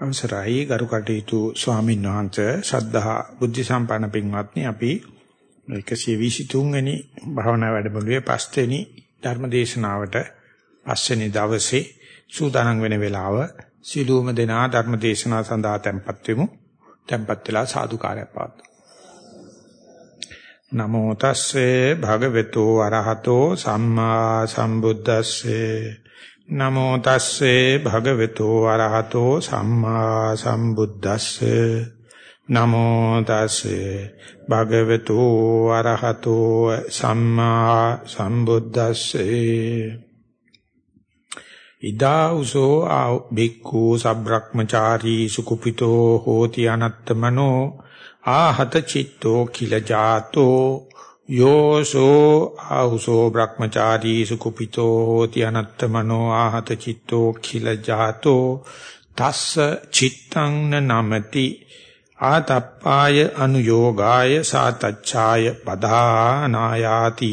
අවසරයි. ගරු කටයුතු ස්වාමීන් වහන්සේ ශ්‍රද්ධා බුද්ධ සම්පන්න පින්වත්නි අපි 123 වෙනි භාවනා වැඩමුළුවේ පස්වෙනි ධර්ම දේශනාවට පස්වෙනි දවසේ සූදානම් වෙන වෙලාව සිළුම දෙනා ධර්ම දේශනාව සඳහා tempත් වෙමු. tempත් වෙලා සාදුකාරයක් පවත්වමු. නමෝ තස්සේ භගවතු වරහතෝ සම්මා සම්බුද්දස්සේ නමෝ තස්සේ භගවතු අරහතෝ සම්මා සම්බුද්දස්සේ. නමෝ තස්සේ භගවතු අරහතෝ සම්මා සම්බුද්දස්සේ. ඉදා උසෝ ආ බික්ඛු සබ්‍රක්‍මචාරී සුකුපිතෝ හෝති අනත්තමනෝ ආහත චිත්තෝ කිල ජාතෝ යෝසෝ ආහුසෝ බ්‍රහ්මචාරී සුකුපිතෝ හෝති අනත්තමනෝ ආහත චිත්තෝ කිල ජාතෝ තස්ස චිත්තං නමති ආතප්පාය අනුയോഗාය සාතච්ඡාය පදානායාති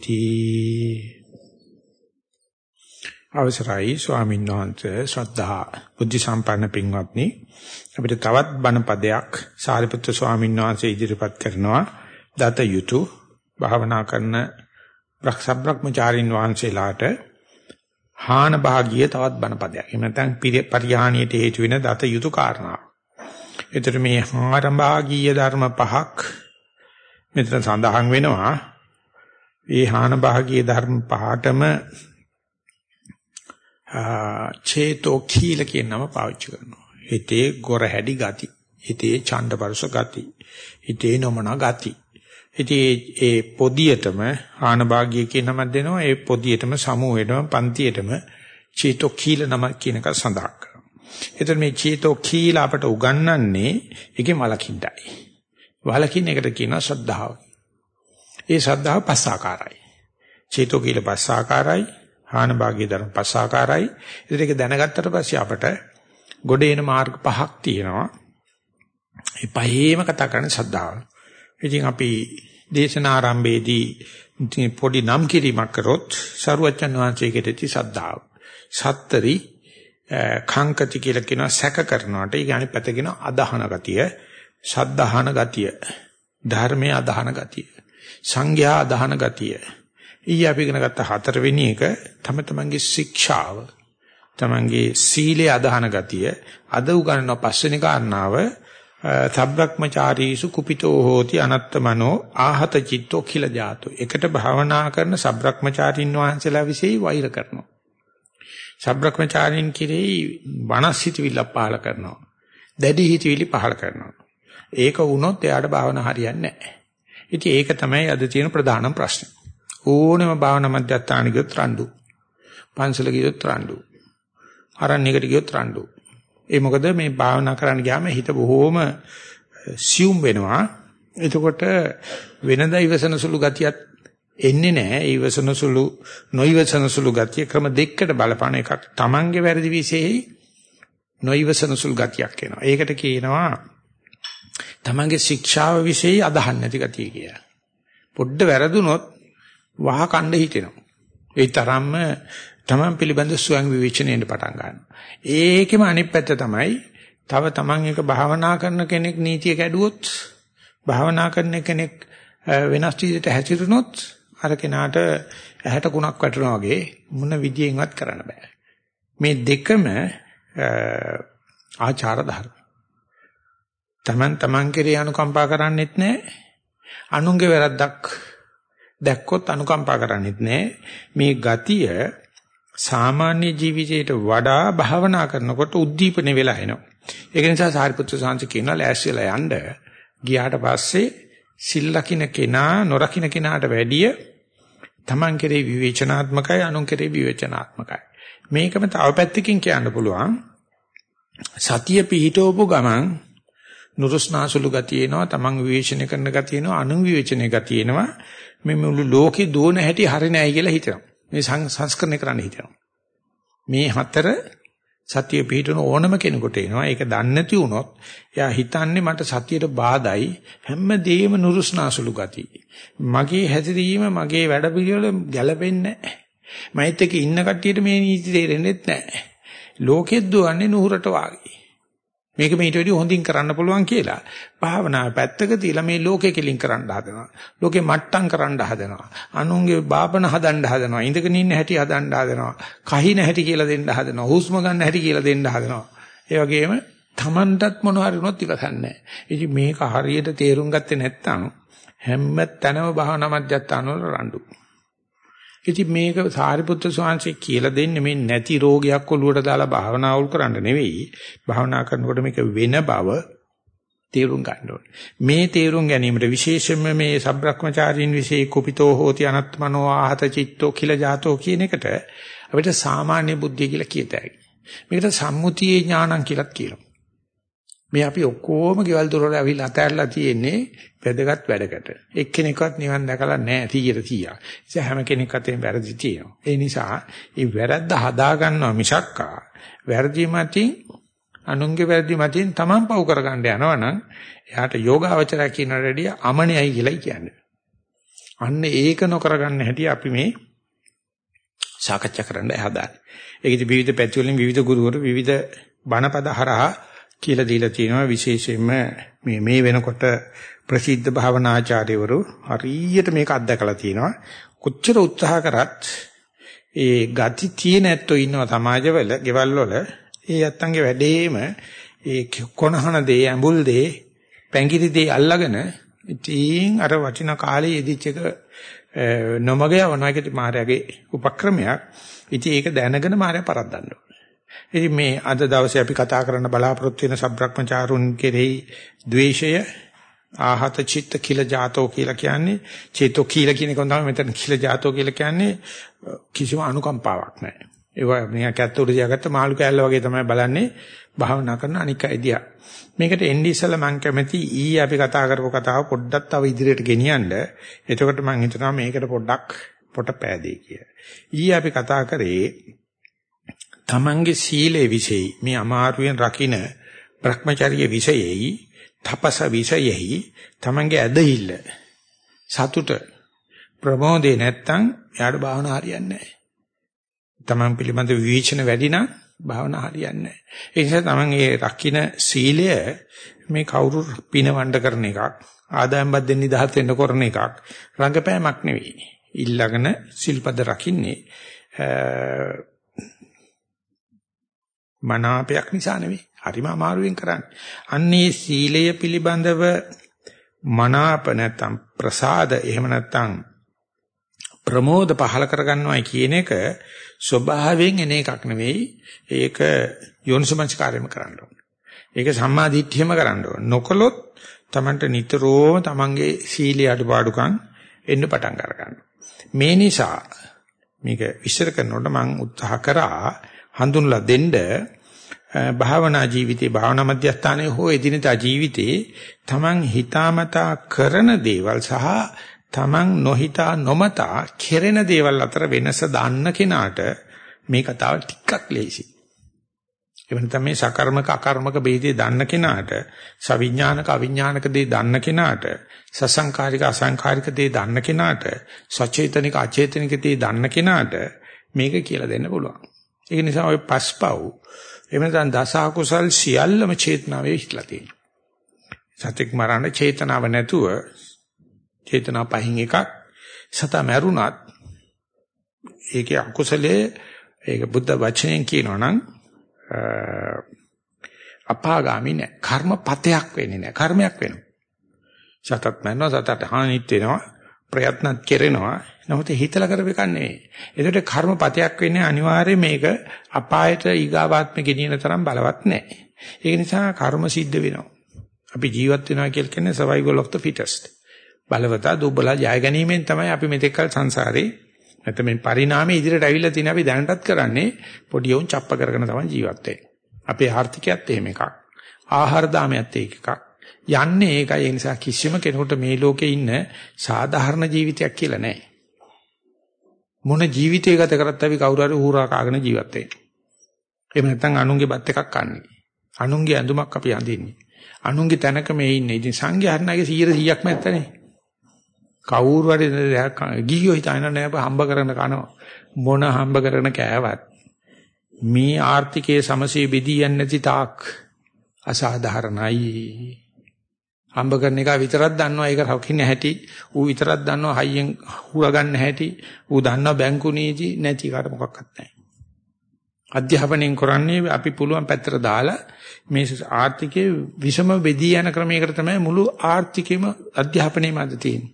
තී අවසරයි ස්වාමීන් වහන්සේ ශ්‍රද්ධා බුද්ධ සම්පන්න පින්වත්නි. අපිට තවත් බණ පදයක් සාරිපුත්‍ර ස්වාමීන් වහන්සේ ඉදිරිපත් කරනවා. දත යුතුය භාවනා කරන බ්‍රහ්මචාරින් වහන්සේලාට හාන භාගිය තවත් බණපදයක්. එහෙම නැත්නම් පරිහානියට හේතු වෙන දත යුතු කාරණා. ඒතර මේ හාන භාගීය ධර්ම පහක් මෙතන සඳහන් වෙනවා. ඒ හාන භාගීය ධර්ම පහටම චේතෝ කීල කියන නම පාවිච්චි කරනවා. හිතේ ගොර හැඩි ගති, හිතේ ඡණ්ඩපරස ගති, හිතේ නොමන ගති. ඉතින් ඒ පොදියටම ආනභාග්‍ය කියන නමක් දෙනවා. ඒ පොදියටම සමූහයටම පන්තියටම චේතෝ කීල නම කියන එක සඳහන් කරනවා. එතන මේ චේතෝ කීල අපට උගන්වන්නේ ඒකේ වලකින්ඩයි. වලකින් එකට කියනවා ශ්‍රද්ධාව. ඒ ශ්‍රද්ධාව පස් ආකාරයි. චේතෝ කීල පස් ආකාරයි. ආනභාග්‍ය ධර්ම පස් ආකාරයි. ඉතින් ඒක දැනගත්තට පස්සේ අපට ගොඩ එන මාර්ග පහක් තියෙනවා. ඒ පහේම කතා කරන්නේ ශ්‍රද්ධාව. ඉතින් අපි දේශනා ආරම්භයේදී පොඩි නම් කිරීමක් කරොත් සරුවච්චන් වහන්සේගෙට ඇති සද්ධාව. සත්තරි khංකති කියලා කියන සැක කරනවාට ඒ කියන්නේ පැත කියන අදහන ගතිය, සද්ධාහන ගතිය, ධර්මයේ අදහන ගතිය, සංඝයා අදහන ගතිය. ඊය අපි ඉගෙන ගත්ත හතරවෙනි එක තම තමන්ගේ ශික්ෂාව, තමන්ගේ සීලයේ අදහන ගතිය, අද උගන්වන පස්වෙනි කාරණාව සබ්‍රක්‍මචාරීසු කුපිතෝ හෝති අනත්තමනෝ ආහත චිත්තෝ කිල ජාතෝ. එකට භාවනා කරන සබ්‍රක්‍මචාරින් වහන්සේලා විශේෂ වෛර කරනවා. සබ්‍රක්‍මචාරින් කිරෙහි වනස්හිතවිල්ල පහල කරනවා. දැඩි හිතවිලි පහල කරනවා. ඒක වුණොත් එයාට භාවනා හරියන්නේ නැහැ. ඉතින් ඒක තමයි අද තියෙන ප්‍රධානම ප්‍රශ්නේ. ඕනෑම භාවනා මධ්‍යස්ථාන ගියොත් රණ්ඩු. පන්සල ගියොත් රණ්ඩු. අරණ්‍යයකට ගියොත් රණ්ඩු. ඒ මොකද මේ භාවනා කරන්න ගියාම හිත බොහෝම සියුම් වෙනවා. එතකොට වෙනදා ඉවසන සුළු ගතියක් එන්නේ නැහැ. ඉවසන සුළු නොයිවසන සුළු ගතිය ක්‍රම දෙකකට බලපාන එකක්. Tamange වැරදි විශේෂයි නොයිවසන සුළු ගතියක් එනවා. ඒකට කියනවා Tamange ශික්ෂාව විශේෂයි අදහන් නැති ගතිය කියලා. පොඩ්ඩ වැරදුනොත් වහ කණ්ඩ හිතෙනවා. ඒ තරම්ම තමන් පිළිබඳ ස්වයං විවේචනයෙන් පටන් ගන්නවා. ඒකෙම අනිත් පැත්ත තමයි තව තමන් එක භාවනා කරන කෙනෙක් නීතිය කැඩුවොත් භාවනා කරන කෙනෙක් වෙනස් විදිහට හැසිරුණොත් අර කෙනාට ඇහැට කුණක් වැටෙනවා වගේ මොන විදියෙන්වත් කරන්න බෑ. මේ දෙකම ආචාර ධර්ම. තමන් තමන් කෙරේ අනුකම්පා කරන්නෙත් නැහැ. අනුන්ගේ වැරද්දක් දැක්කොත් අනුකම්පා කරන්නෙත් නැහැ. මේ ගතිය සාමාන්‍ය ජීවිතයට වඩා භාවනා කරනකොට උද්දීපන වෙලා එනවා. ඒක නිසා සාරිපුත්‍ර සාංශ කියනවා ලෑස්තිලා යන්න ගියාට පස්සේ සිල් ලකින කෙනා නොරකින්න කෙනාට වැඩිය Taman කෙරේ විවේචනාත්මකයි අනුන් කෙරේ විවේචනාත්මකයි. මේකම තව පැත්තකින් කියන්න පුළුවන්. සතිය පිහිටවපු ගමන් නුරුස්නාසුළු ගතිය එනවා Taman විවේචනය කරන ගතිය එනවා අනුන් විවේචනය ගතිය එනවා මේ මුළු ලෝකේ දුවන හැටි හරි නෑ කියලා හිතනවා. මේ සංස්කරණය කරන්න හිතනවා. මේ හතර සතිය පිටුන ඕනම කෙනෙකුට එනවා. ඒක දන්නේ නැති වුණොත් එයා හිතන්නේ මට සතියට බාධායි හැමදේම නුරුස්නාසුළු ගතිය. මගේ හැසිරීම මගේ වැඩ පිළිවෙල ගැලපෙන්නේ නැහැ. මෛත් එක ඉන්න කට්ටියට මේ නීති තේරෙන්නේ නැහැ. ලෝකෙත් දුවන්නේ නුහුරට වාගේ. මේක මේට වැඩිය හොඳින් කරන්න පුළුවන් කියලා. භාවනාව පැත්තක තියලා මේ ලෝකෙ කෙලින් කරන්න හදනවා. ලෝකෙ මට්ටම් කරන්න හදනවා. අනුන්ගේ බාපන හදන්න හදනවා. ඉඳගෙන ඉන්න හැටි හදන්න හදනවා. කහින හැටි කියලා දෙන්න හදනවා. හුස්ම ගන්න හැටි කියලා දෙන්න හදනවා. ඒ වගේම Tamanටත් මොන හරි වුණොත් ඉවසන්නේ නැහැ. ඉතින් මේක හරියට තේරුම් ගත්තේ නැත්නම් හැම තැනම භාවනා මධ්‍යස්ථාන වල රණ්ඩු. ඉතින් මේක සාරිපුත්‍ර ස්වාමීන් කියලා දෙන්නේ මේ නැති රෝගයක් ඔලුවට දාලා භාවනා උල් කරන්න නෙවෙයි. භාවනා කරනකොට මේක වෙන බව තේරුම් ගන්න ඕනේ. මේ තේරුම් ගැනීමට විශේෂයෙන්ම මේ සබ්‍රක්‍මචාරීන් વિશે කුපිතෝ හෝති අනත්මනෝ ආහත චිත්තෝ කියලා ජාතෝ කියන එකට අපිට සාමාන්‍ය බුද්ධිය කියලා කියතයි. මේකට සම්මුතියේ ඥානං කියලාත් කියනවා. මේ අපි ඔක්කොම ගෙවල් දොරවල් ඇවිල්ලා අතහැරලා තියෙන්නේ වැදගත් වැඩකට. එක්කෙනෙක්වත් නිවන් දැකලා නැහැ 100 100. ඒ හැම කෙනෙක් අතේ වැරදි තියෙනවා. ඒ නිසා මේ වැරද්ද හදා ගන්නවා මිසක්කා වැරදි මතින් අනුන්ගේ වැරදි මතින් Taman පව් කරගන්න යනවනම් එයාට යෝගාවචරය කියන රෙඩිය අමනයයි කියලායි කියන්නේ. අන්න ඒක නොකර ගන්න හැටි අපි මේ සාකච්ඡා කරන්න හදාන්නේ. ඒක ඉතින් විවිධ පැති වලින් විවිධ ගුරුවරු විවිධ බණපද හරහා කියලා දීලා තියෙනවා. විශේෂයෙන්ම මේ මේ වෙනකොට ප්‍රසිද්ධ භාවනාචාර්යවරු හරියට මේක අත්දකලා තියෙනවා. කොච්චර උත්සාහ කරත් ඒ ගති තියෙන ඇත්තෝ ඉන්නවා සමාජවල ගෙවල් වල. ඒ ඇත්තන්ගේ වැඩේම ඒ කොනහන දේ ඇඹුල් දේ පැංගිරි දේ අල්ලගෙන ඉතින් අර වටිනා කාලේ යෙදිච්ච එක නොමග යවනවා. ඒකත් මායාවේ උපක්‍රමයක්. ඉතින් ඒක දැනගෙන මායා පරද්දන්න ඉතින් මේ අද දවසේ අපි කතා කරන්න බලාපොරොත්තු වෙන සබ්‍රක්‍මචාරුන් කෙරෙහි ද්වේෂය ආහත චිත්ත කිල ජාතෝ කියලා කියන්නේ චේතෝ කියලා කියන එක තමයි මෙතන කිල ජාතෝ කියලා කියන්නේ කිසිම අනුකම්පාවක් නැහැ. ඒවා මෙයා කැත්තෝට තියාගත්ත මාළු කෑල්ල වගේ තමයි බලන්නේ භාවනා කරන අනික් අයිදියා. මේකට එන්නේ ඉස්සලා මම කැමති ඊයේ අපි කතා කරපු කතාව පොඩ්ඩක් තව ඉදිරියට ගෙනියන්න. එතකොට මම හිතනවා මේකට පොඩ්ඩක් පොට පෑදේ කියලා. ඊයේ අපි කතා කරේ තමන්ගේ සීලේ විශේෂයි මේ අමාරුවෙන් රකින්න Brahmacharya විශේෂයි තපස විශේෂයි තමන්ගේ ඇදහිල්ල සතුට ප්‍රමෝදේ නැත්තම් එයාට භාවනා හරියන්නේ නැහැ. තමන් පිළිබඳ විවේචන වැඩි නම් භාවනා හරියන්නේ නැහැ. ඒ නිසා තමන් ඒ රකින්න සීලය මේ කවුරු පිනවඬ කරන එකක් ආදායම් බද්දෙන් නිදහස් වෙන්න කරන එකක් රංගපෑමක් නෙවෙයි. ඊළඟන සිල්පද රකින්නේ මනාපයක් නිසා නෙවෙයි. හරිම අමාරුවෙන් කරන්නේ. අන්නේ සීලය පිළිබඳව මනාප නැත්තම් ප්‍රසාද එහෙම නැත්තම් ප්‍රමෝද පහල කරගන්නවයි කියන එක ස්වභාවයෙන් එන එකක් නෙවෙයි. ඒක යෝනිසමංස්කාරයෙන්ම කරන්න ඕනේ. ඒක සම්මාදිට්ඨියම කරන්න ඕනේ. නොකලොත් Tamanට නිතරම Tamanගේ සීලී අඩපාඩුකම් එන්න පටන් ගන්නවා. මේ නිසා මේක විශ්ල කරනකොට මම උත්සාහ කරා හඳුන්ලා දෙන්න භාවනා ජීවිතේ භාවනා මධ්‍යස්ථානයේ හෝ එදිනදා ජීවිතේ තමන් හිතාමතා කරන දේවල් සහ තමන් නොහිතා නොමතා කෙරෙන දේවල් අතර වෙනස දාන්න කෙනාට මේ කතාව ටිකක් ලේසි. එවන තමයි සකර්මක අකර්මක ભેදේ දන්න කෙනාට සවිඥානික අවිඥානික දේ දන්න කෙනාට සසංකාරික අසංකාරික දේ දන්න කෙනාට සචේතනික අචේතනික දේ දන්න කෙනාට මේක කියලා දෙන්න පුළුවන්. ඒක නිසා ඔය පස්පව් එහෙම නැත්නම් දස අකුසල් සියල්ලම චේතනාවේ හිටලා තියෙනවා. සත්‍යක් මරණ චේතනාව නැතුව චේතනා පහින් එකක් සතා මරුණත් ඒකේ අකුසලයේ ඒක බුද්ධ වචනයෙන් කියනවනම් අපාගාමි නෑ කර්මපතයක් වෙන්නේ නෑ කර්මයක් වෙනවා. සතත් මරනවා සතට හානිත් වෙනවා ප්‍රයත්නත් කෙරෙනවා නමුත් හිතලා කරපු එකක් නෙවෙයි. ඒකට කර්මපතයක් වෙන්නේ අනිවාර්යයෙන් මේක අපායට ඊගාවාත්ම ගෙනියන තරම් බලවත් නැහැ. ඒක නිසා කර්ම සිද්ධ වෙනවා. අපි ජීවත් වෙනවා කියලා කියන්නේ survival of the fittest. බලවතා දුබලා ජය ගැනීමෙන් තමයි අපි මෙතෙක්කල් සංසාරේ නැත්නම් මේ පරිණාමයේ ඉදිරියට ඇවිල්ලා තියෙන අපි දැනටත් කරන්නේ පොඩි උන් චප්ප කරගෙන තමයි ජීවත් වෙන්නේ. අපේ ආර්ථිකයත් එහෙම එකක්. ආහාර දාමයත් එකක්. යන්නේ ඒකයි ඒ නිසා කිසිම කෙනෙකුට මේ ලෝකේ ඉන්න සාධාරණ ජීවිතයක් කියලා නැහැ. මොන ජීවිතය ගත කරත් අපි කවුරු හරි ඌරා කාගෙන ජීවත් වෙන්නේ. එහෙම නැත්නම් අනුන්ගේ බත් එකක් කන්නේ. අනුන්ගේ ඇඳුමක් අපි අඳින්නේ. අනුන්ගේ තැනක මේ ඉන්නේ. ඉතින් සංඝයා හරණගේ 100%ක්ම නැත්තනේ. කවුරු හරි ගිහියෝ හිතන නෑ හම්බ කරන කනවා. මොන හම්බ කරන කෑවත් මේ ආර්ථිකයේ සමසේ බෙදී යන්නේ නැති තාක් අසාධාරණයි. හම්බ කරන එක විතරක් දන්නවා ඒක රකින්න හැටි ඌ විතරක් දන්නවා හයියෙන් හුරා ගන්න හැටි ඌ දන්නවා බැංකු නීති නැති කාට මොකක්වත් නැහැ අධ්‍යාපනයෙන් කරන්නේ අපි පුළුවන් පැත්තට දාලා මේ ආර්ථිකයේ විෂම බෙදී යන ක්‍රමයකට තමයි මුළු ආර්ථිකෙම අධ්‍යාපනයේම අද තියෙන්නේ.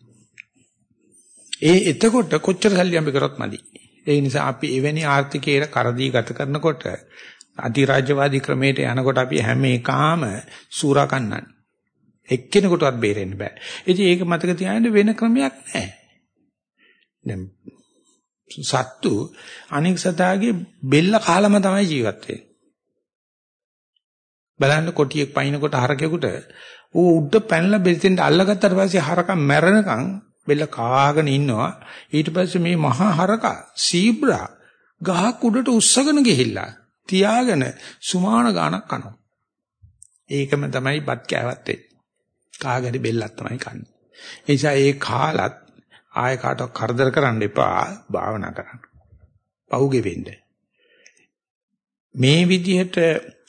ඒ එතකොට කොච්චර සල්ලි අපි කරත් මදි. ඒ නිසා අපි එවැනි ආර්ථිකයේ කරදී ගත කරනකොට අධිරාජ්‍යවාදී ක්‍රමයට යනකොට අපි හැම එකාම සූරා කන්නන්නේ. එක්කෙනෙකුටවත් බේරෙන්න බෑ. ඉතින් ඒක මතක තියාගන්න වෙන ක්‍රමයක් නැහැ. දැන් සත්තු අනෙක් සතාගේ බෙල්ල කාලම තමයි ජීවත් වෙන්නේ. බලන්න කොටියෙක් පයින්නකොට හරකෙකුට ඌ උඩ පැනලා බෙල්ලෙන් අල්ලගත්තට පස්සේ හරක මැරෙනකන් බෙල්ල කාගෙන ඉන්නවා. ඊට පස්සේ මේ මහා හරකා සීබ්‍රා ගහක් උඩට උස්සගෙන ගිහිල්ලා තියාගෙන සුමාන ගානක් කනවා. ඒකම තමයි බත් කෑවත් වෙන්නේ. කාගරි බෙල්ලක් තමයි කන්නේ. ඒ නිසා ඒ කාලත් ආය කාටවත් කරදර කරන්න එපා භාවනා කරන්න. පහුගේ වෙන්න. මේ විදිහට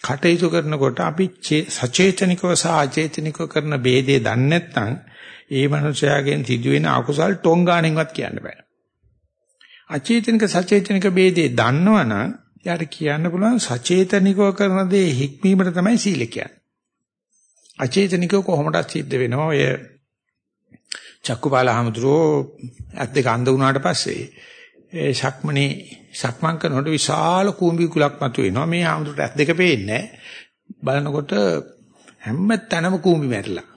කටයුතු කරනකොට අපි සචේතනිකව සහ අචේතනිකව කරන ભેදේ දන්නේ නැත්නම් ඒ මනුස්සයාගෙන් සිදුවෙන අකුසල් ටොංගාණෙන්වත් කියන්න බෑ. අචේතනික සචේතනික ભેදේ දන්නවනම් යාට කියන්න පුළුවන් සචේතනිකව කරන දේ හික්මීමට තමයි සීල කියන්නේ. අචේතනිකව කොහොමද සිද්ධ වෙනවා? ඔය චක්කුපාල හමුදුරෝ ඇත් දෙක අඳ වුණාට පස්සේ ඒ ශක්මණේ සක්මන් කරනකොට විශාල කූඹි කුලක් මතුවෙනවා. මේ හමුදුරට ඇත් දෙක පේන්නේ බලනකොට හැම තැනම කූඹි මැරිලා.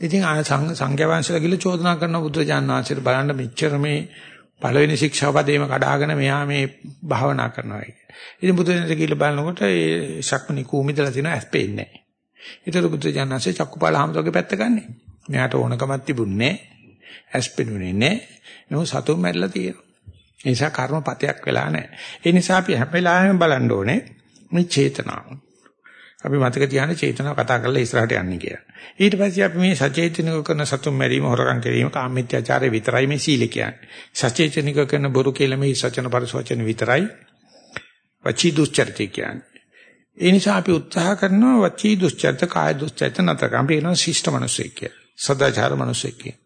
ඉතින් ආ සංඝයා වහන්සේලා ගිහලා චෝදනා කරන බුදුරජාණන් වහන්සේට බලන්න මෙච්චර මේ පළවෙනි ශික්ෂාපදේම කඩාගෙන මෙහා මේ භාවනා කරනවා ඒක. ඉතින් බුදුරජාණන් ගිහලා බලනකොට ඒ ශක්මණේ කූඹිදලා තියෙනවා ඇස් පේන්නේ නැහැ. ඒතර බුදුරජාණන්සේ චක්කුපාල හමුදුරගේ පැත්ත ගන්නෙ. මෙයාට ඕනකමක් තිබුණේ ඇස් පෙනුනේ නැහැ. නෝ සතුම් මැරිලා තියෙනවා. ඒ නිසා කර්මපතයක් වෙලා නැහැ. ඒ නිසා අපි හැම වෙලාවෙම බලන්න ඕනේ මේ චේතනාව. අපි මතක තියාගන්න චේතනාව කතා කරලා ඉස්සරහට යන්නේ කියලා. ඊට පස්සේ අපි මේ සචේතනික කරන සතුම් මැරීම හොරකම් කිරීම කාමීත්‍යාචාරය විතරයි මේ සීල කියන්නේ. සචේතනික කරන බොරු කියලා මේ සචන පරිසවචන විතරයි වචී දුස්චරිතය කියන්නේ. ඒ නිසා අපි උත්සාහ කරනවා වචී දුස්චරිත කාය දුස්චරිත නැතක අපි කියනවා ශිෂ්ට මිනිසෙක් කියලා. සදාචාර මිනිසෙක් කියලා.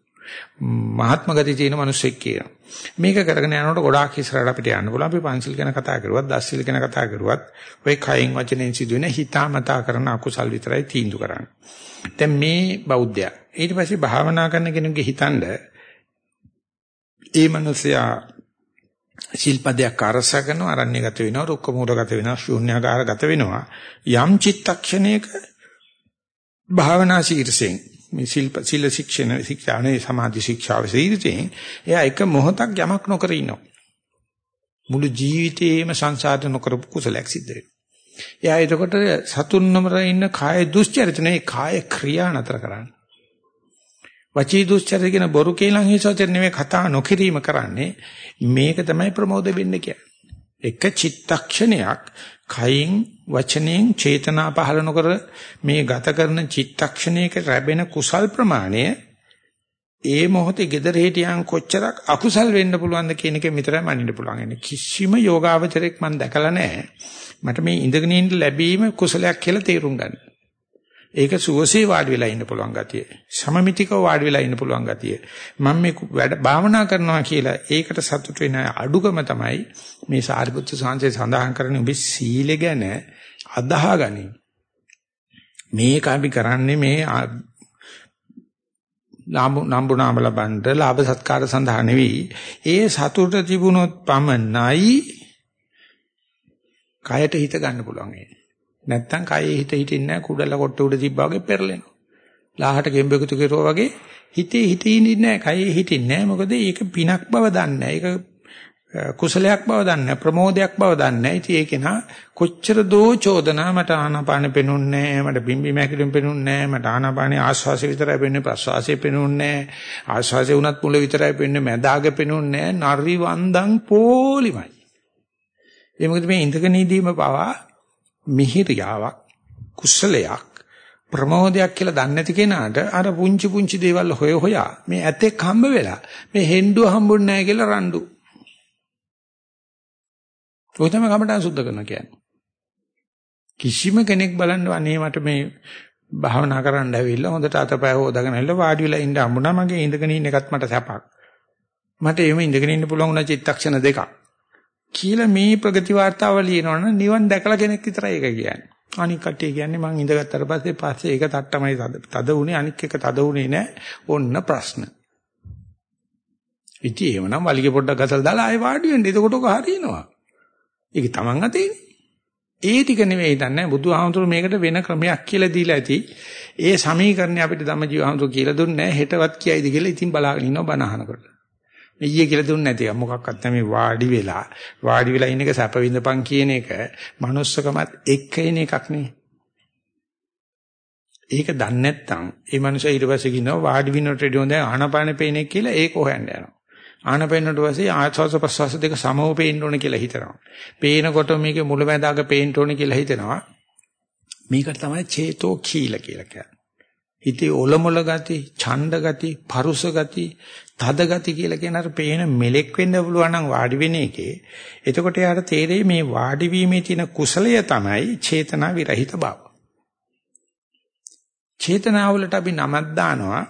මහත්ම ගති තියෙන මිනිසෙක් කියලා. මේක කරගෙන යනකොට ගොඩාක් ඉස්සරහට අපිට යන්න පුළුවන්. අපි පංචිල් ගැන කතා කරුවත්, දස්සිල් ගැන කතා කරුවත්, ඔය කයින් වචනෙන් සිදුවෙන හිතාමතා කරන අකුසල් විතරයි තීන්දුව කරන්නේ. දැන් මේ බෞද්ධයා ඊට පස්සේ භාවනා කරන කෙනෙකුගේ හිතනද ඒ මිනිසයා ශිල්පදයක් අරස කරනවා අරණ්‍යගත වෙනවා රුක්ක මූලගත වෙනවා ශූන්‍යාකාරගත වෙනවා යම් චිත්තක්ෂණයක භාවනා ශීර්ෂයෙන් මේ ශිල්ප සීල ශික්ෂණ ශික්ෂානේ සමාධි ශික්ෂාව ශීර්ෂයෙන් එයා එක මොහොතක් යමක් නොකර ඉන්නවා. මුළු ජීවිතේම සංසාර නොකරපු කුසලයක් සිද්ධ වෙනවා. එයා එතකොට සතුන් නොමර ඉන්න කාය දුස්චරිතනේ කාය ක්‍රියා නතර කරන්නේ. වචී දුස්චරිත කියන බොරු කේලම් හිසෝචර නෙමෙයි කතා නොකිරීම කරන්නේ. මේක තමයි ප්‍රමෝද වෙන්න කියන්නේ. එක චිත්තක්ෂණයක් කයින් වචනෙන් චේතනා පහළ නොකර මේ ගත කරන චිත්තක්ෂණයක ලැබෙන කුසල් ප්‍රමාණය ඒ මොහොතේ gedare හිටියන් කොච්චරක් අකුසල් වෙන්න පුළුවන්ද කියන එක විතරයි මනින්න පුළුවන්. කිසිම යෝගාවචරයක් මම දැකලා නැහැ. මට මේ ඉඳගෙන ඉන්න ලැබීම කුසලයක් කියලා තේරුම් ගන්න. ඒක සුවසේ වාඩි වෙලා ඉන්න පුළුවන් ගතිය. සමමිතිකව වාඩි වෙලා ඉන්න පුළුවන් ගතිය. මම මේ වැඩ භාවනා කරනවා කියලා ඒකට සතුට වෙන අඩුකම තමයි මේ සාරිපුත්‍ර සාංශේ සඳහන් කරන ඔබ සීල ගැන අදහගනි. මේක අපි කරන්නේ මේ නම්බු නාම ලබන්න ලාභ සත්කාර සඳහා නෙවෙයි. ඒ සතුට තිබුණොත් පමණයි කයට හිත ගන්න පුළුවන් ඒ. නැත්තම් කයේ හිත හිටින්නේ නැහැ කුඩල කොට උඩ තිබ්බා වගේ පෙරලෙනවා. ලාහට ගෙම්බෙකුතු කෙරුවා වගේ හිතේ හිටින්නේ නැහැ කයේ හිටින්නේ නැහැ. මොකද ඒක පිනක් බව දන්නේ ඒක කුසලයක් බව දන්නේ ප්‍රමෝදයක් බව දන්නේ ඉතින් ඒක නා කොච්චර දෝ චෝදනා මට ආනාපානෙ පෙනුන්නේ නැහැ මට බිම්බි මැකිලුම් පෙනුන්නේ නැහැ මට ආනාපානෙ ආශ්වාසය විතරයි පෙනුනේ ප්‍රශ්වාසය පෙනුන්නේ නැහැ. ආශ්වාසය උනත් මුල විතරයි පෙනුනේ මැදාග පෙනුන්නේ නැහැ. නරි වන්දන් පොලිමයි. ඒ මොකද මේ ඉඳගෙන ඉදීම පවා මිහිරියාවක් කුසලයක් ප්‍රමෝදයක් කියලා දන්නේ නැති කෙනාට අර පුංචි පුංචි දේවල් හොය හොයා මේ ඇතෙක් හම්බ වෙලා මේ හෙන්ඩුව හම්බුන්නේ නැහැ කියලා රණ්ඩු. ඔය තමයි කමටහන් සුද්ධ කරනවා කියන්නේ. කිසිම කෙනෙක් බලන්න අනේ මට මේ භාවනා කරන්න ඇවිල්ලා හොඳට අතපය හොදාගෙන ඇවිල්ලා වාඩි වෙලා ඉන්න හම්බුණා මගේ ඉඳගෙන ඉන්න එකත් මට සැපක්. මට එහෙම ඉඳගෙන ඉන්න පුළුවන් වුණා චිත්තක්ෂණ දෙකක්. කියලා මේ ප්‍රගති වාර්තාව ලියනවනම් නිවන් දැකලා කෙනෙක් විතරයි ඒක කියන්නේ. අනික කට්ටිය කියන්නේ මං ඉඳගත්තට පස්සේ පස්සේ ඒක තට්ටමයි තද උනේ අනික් එක තද උනේ නෑ. ඔන්න ප්‍රශ්න. ඉතින් එහෙමනම් වලිගේ පොඩ්ඩක් ගසලා දාලා ආයෙ වාඩි වෙන්න. එතකොට ඔක හරියනවා. ඒක Taman අතේනේ. ඒ ටික නෙවෙයි දන්නේ බුදුහාමුදුරු මේකට වෙන ක්‍රමයක් කියලා දීලා ඇති. ඒ සමීකරණය අපිට ධම්මජීවහාමුදුරු කියලා දුන්නේ නැහැ. හෙටවත් කියයිද කියලා ඉතින් බලාගෙන ඉන්නවා බණ අහනකොට. ඊයේ කියලා දුන්නේ නැති එක මොකක්වත් නැමේ වාඩි වෙලා වාඩි වෙලා ඉන්න එක සැප විඳපන් කියන එක manussකමත් එක්ක එන එකක් නේ. ඒක දන්නේ නැත්නම් ඒ මනුස්සයා ඊට පස්සේ කියනවා වාඩි විනෝට රෙඩියෝ දැන් ආනපාන පේන්නේ කියලා ඒක හොයන්න යනවා. ආනපෙන්නට පස්සේ ආස්වාස ප්‍රස්වාස දෙක සමව පේන්න ඕන කියලා හිතනවා. පේනකොට මේකේ මුලැමැදාක පේන්න ඕන කියලා හිතනවා. මේකට තමයි චේතෝ කීල කියලා කියන්නේ. හිතේ ඔලොමොල ගති, ඡණ්ඩ ගති, පරුස ගති, තද ගති කියලා කියන අර පේන මෙලෙක් වෙන්න පුළුවන් නම් වාඩි වෙන එකේ. එතකොට යාට තේරෙයි මේ වාඩි වීමේ තියෙන කුසලය තමයි චේතනා විරහිත බව. චේතනාවලට අපි නමක් දානවා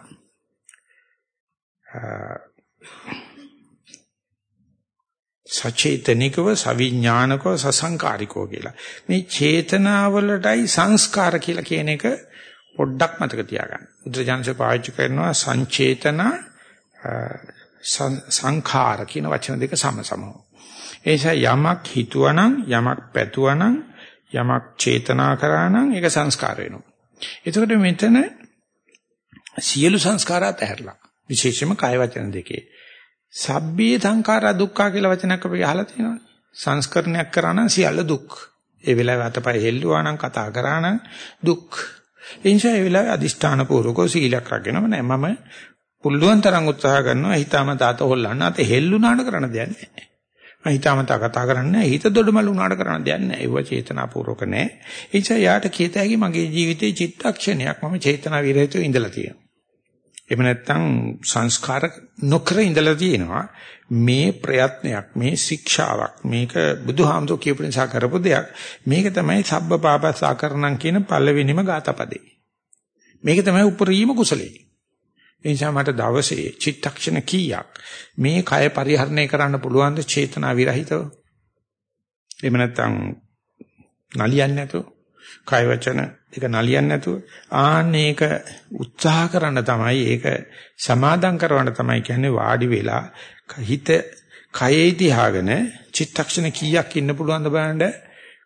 සචේතනිකව සවිඥානිකව සසංකාරිකව කියලා. මේ චේතනාවලටයි සංස්කාර කියලා කියන එක පොඩ්ඩක් මතක තියාගන්න. බුද්ධජනසේ පාවිච්චි කරනවා සංචේතන සංඛාර කියන වචන දෙක සමසමව. ඒ නිසා යමක් හිතුවනම් යමක් පැතුවනම් යමක් චේතනා කරානම් ඒක සංස්කාර වෙනවා. එතකොට මෙතන සියලු සංස්කාරات ඇහැරලා විශේෂයෙන්ම කාය වචන දෙකේ සබ්බේ සංඛාරා දුක්ඛා කියලා වචනයක් අපි අහලා තියෙනවානේ. සංස්කරණයක් කරා නම් සියල්ල දුක්. ඒ වෙලාවේ අතපය හෙල්ලුවා නම් කතා කරා නම් දුක්. ඒ නිසා ඒ වෙලාවේ අදිෂ්ඨාන පූර්වකව සීලයක් රැගෙනව නෑ මම පුළුවන් තරම් උත්සාහ කරනවා හිතාමතා අත හොල්ලන්න අත හෙල්ලුණාට කරන්න දෙයක් නෑ. මම හිතාමතා කතා කරන්නේ හිත දොඩමල් වුණාට කරන්න දෙයක් නෑ. ඒව චේතනාපූර්වක නෑ. ඒ නිසා යාට කීත හැකි මගේ ජීවිතේ චිත්තක්ෂණයක් මම චේතනා විරහිතව ඉඳලා තියෙනවා. එහෙම නැත්නම් සංස්කාර නොකර ඉඳලා තියෙනවා මේ ප්‍රයත්නයක් මේ ශික්ෂාවක් මේක බුදුහාමුදුර කියපු නිසා කරපු දෙයක් මේක තමයි සබ්බ පාපසාකරණම් කියන පළවෙනිම ගාතපදේ මේක තමයි උපරිම කුසලයේ ඒ නිසා මට දවසේ චිත්තක්ෂණ කීයක් මේ කය පරිහරණය කරන්න පුළුවන් ද චේතනා විරහිතව? එහෙම නැත්නම් නලියන්නේ නැතුව? කය වචන ඒක නලියන්නේ නැතුව? ආන්න ඒක උත්සාහ කරන්න තමයි ඒක සමාදම් කරවන්න තමයි කියන්නේ වාඩි වෙලා හිත කයේ තියාගෙන චිත්තක්ෂණ කීයක් ඉන්න පුළුවන්ද බලන්න.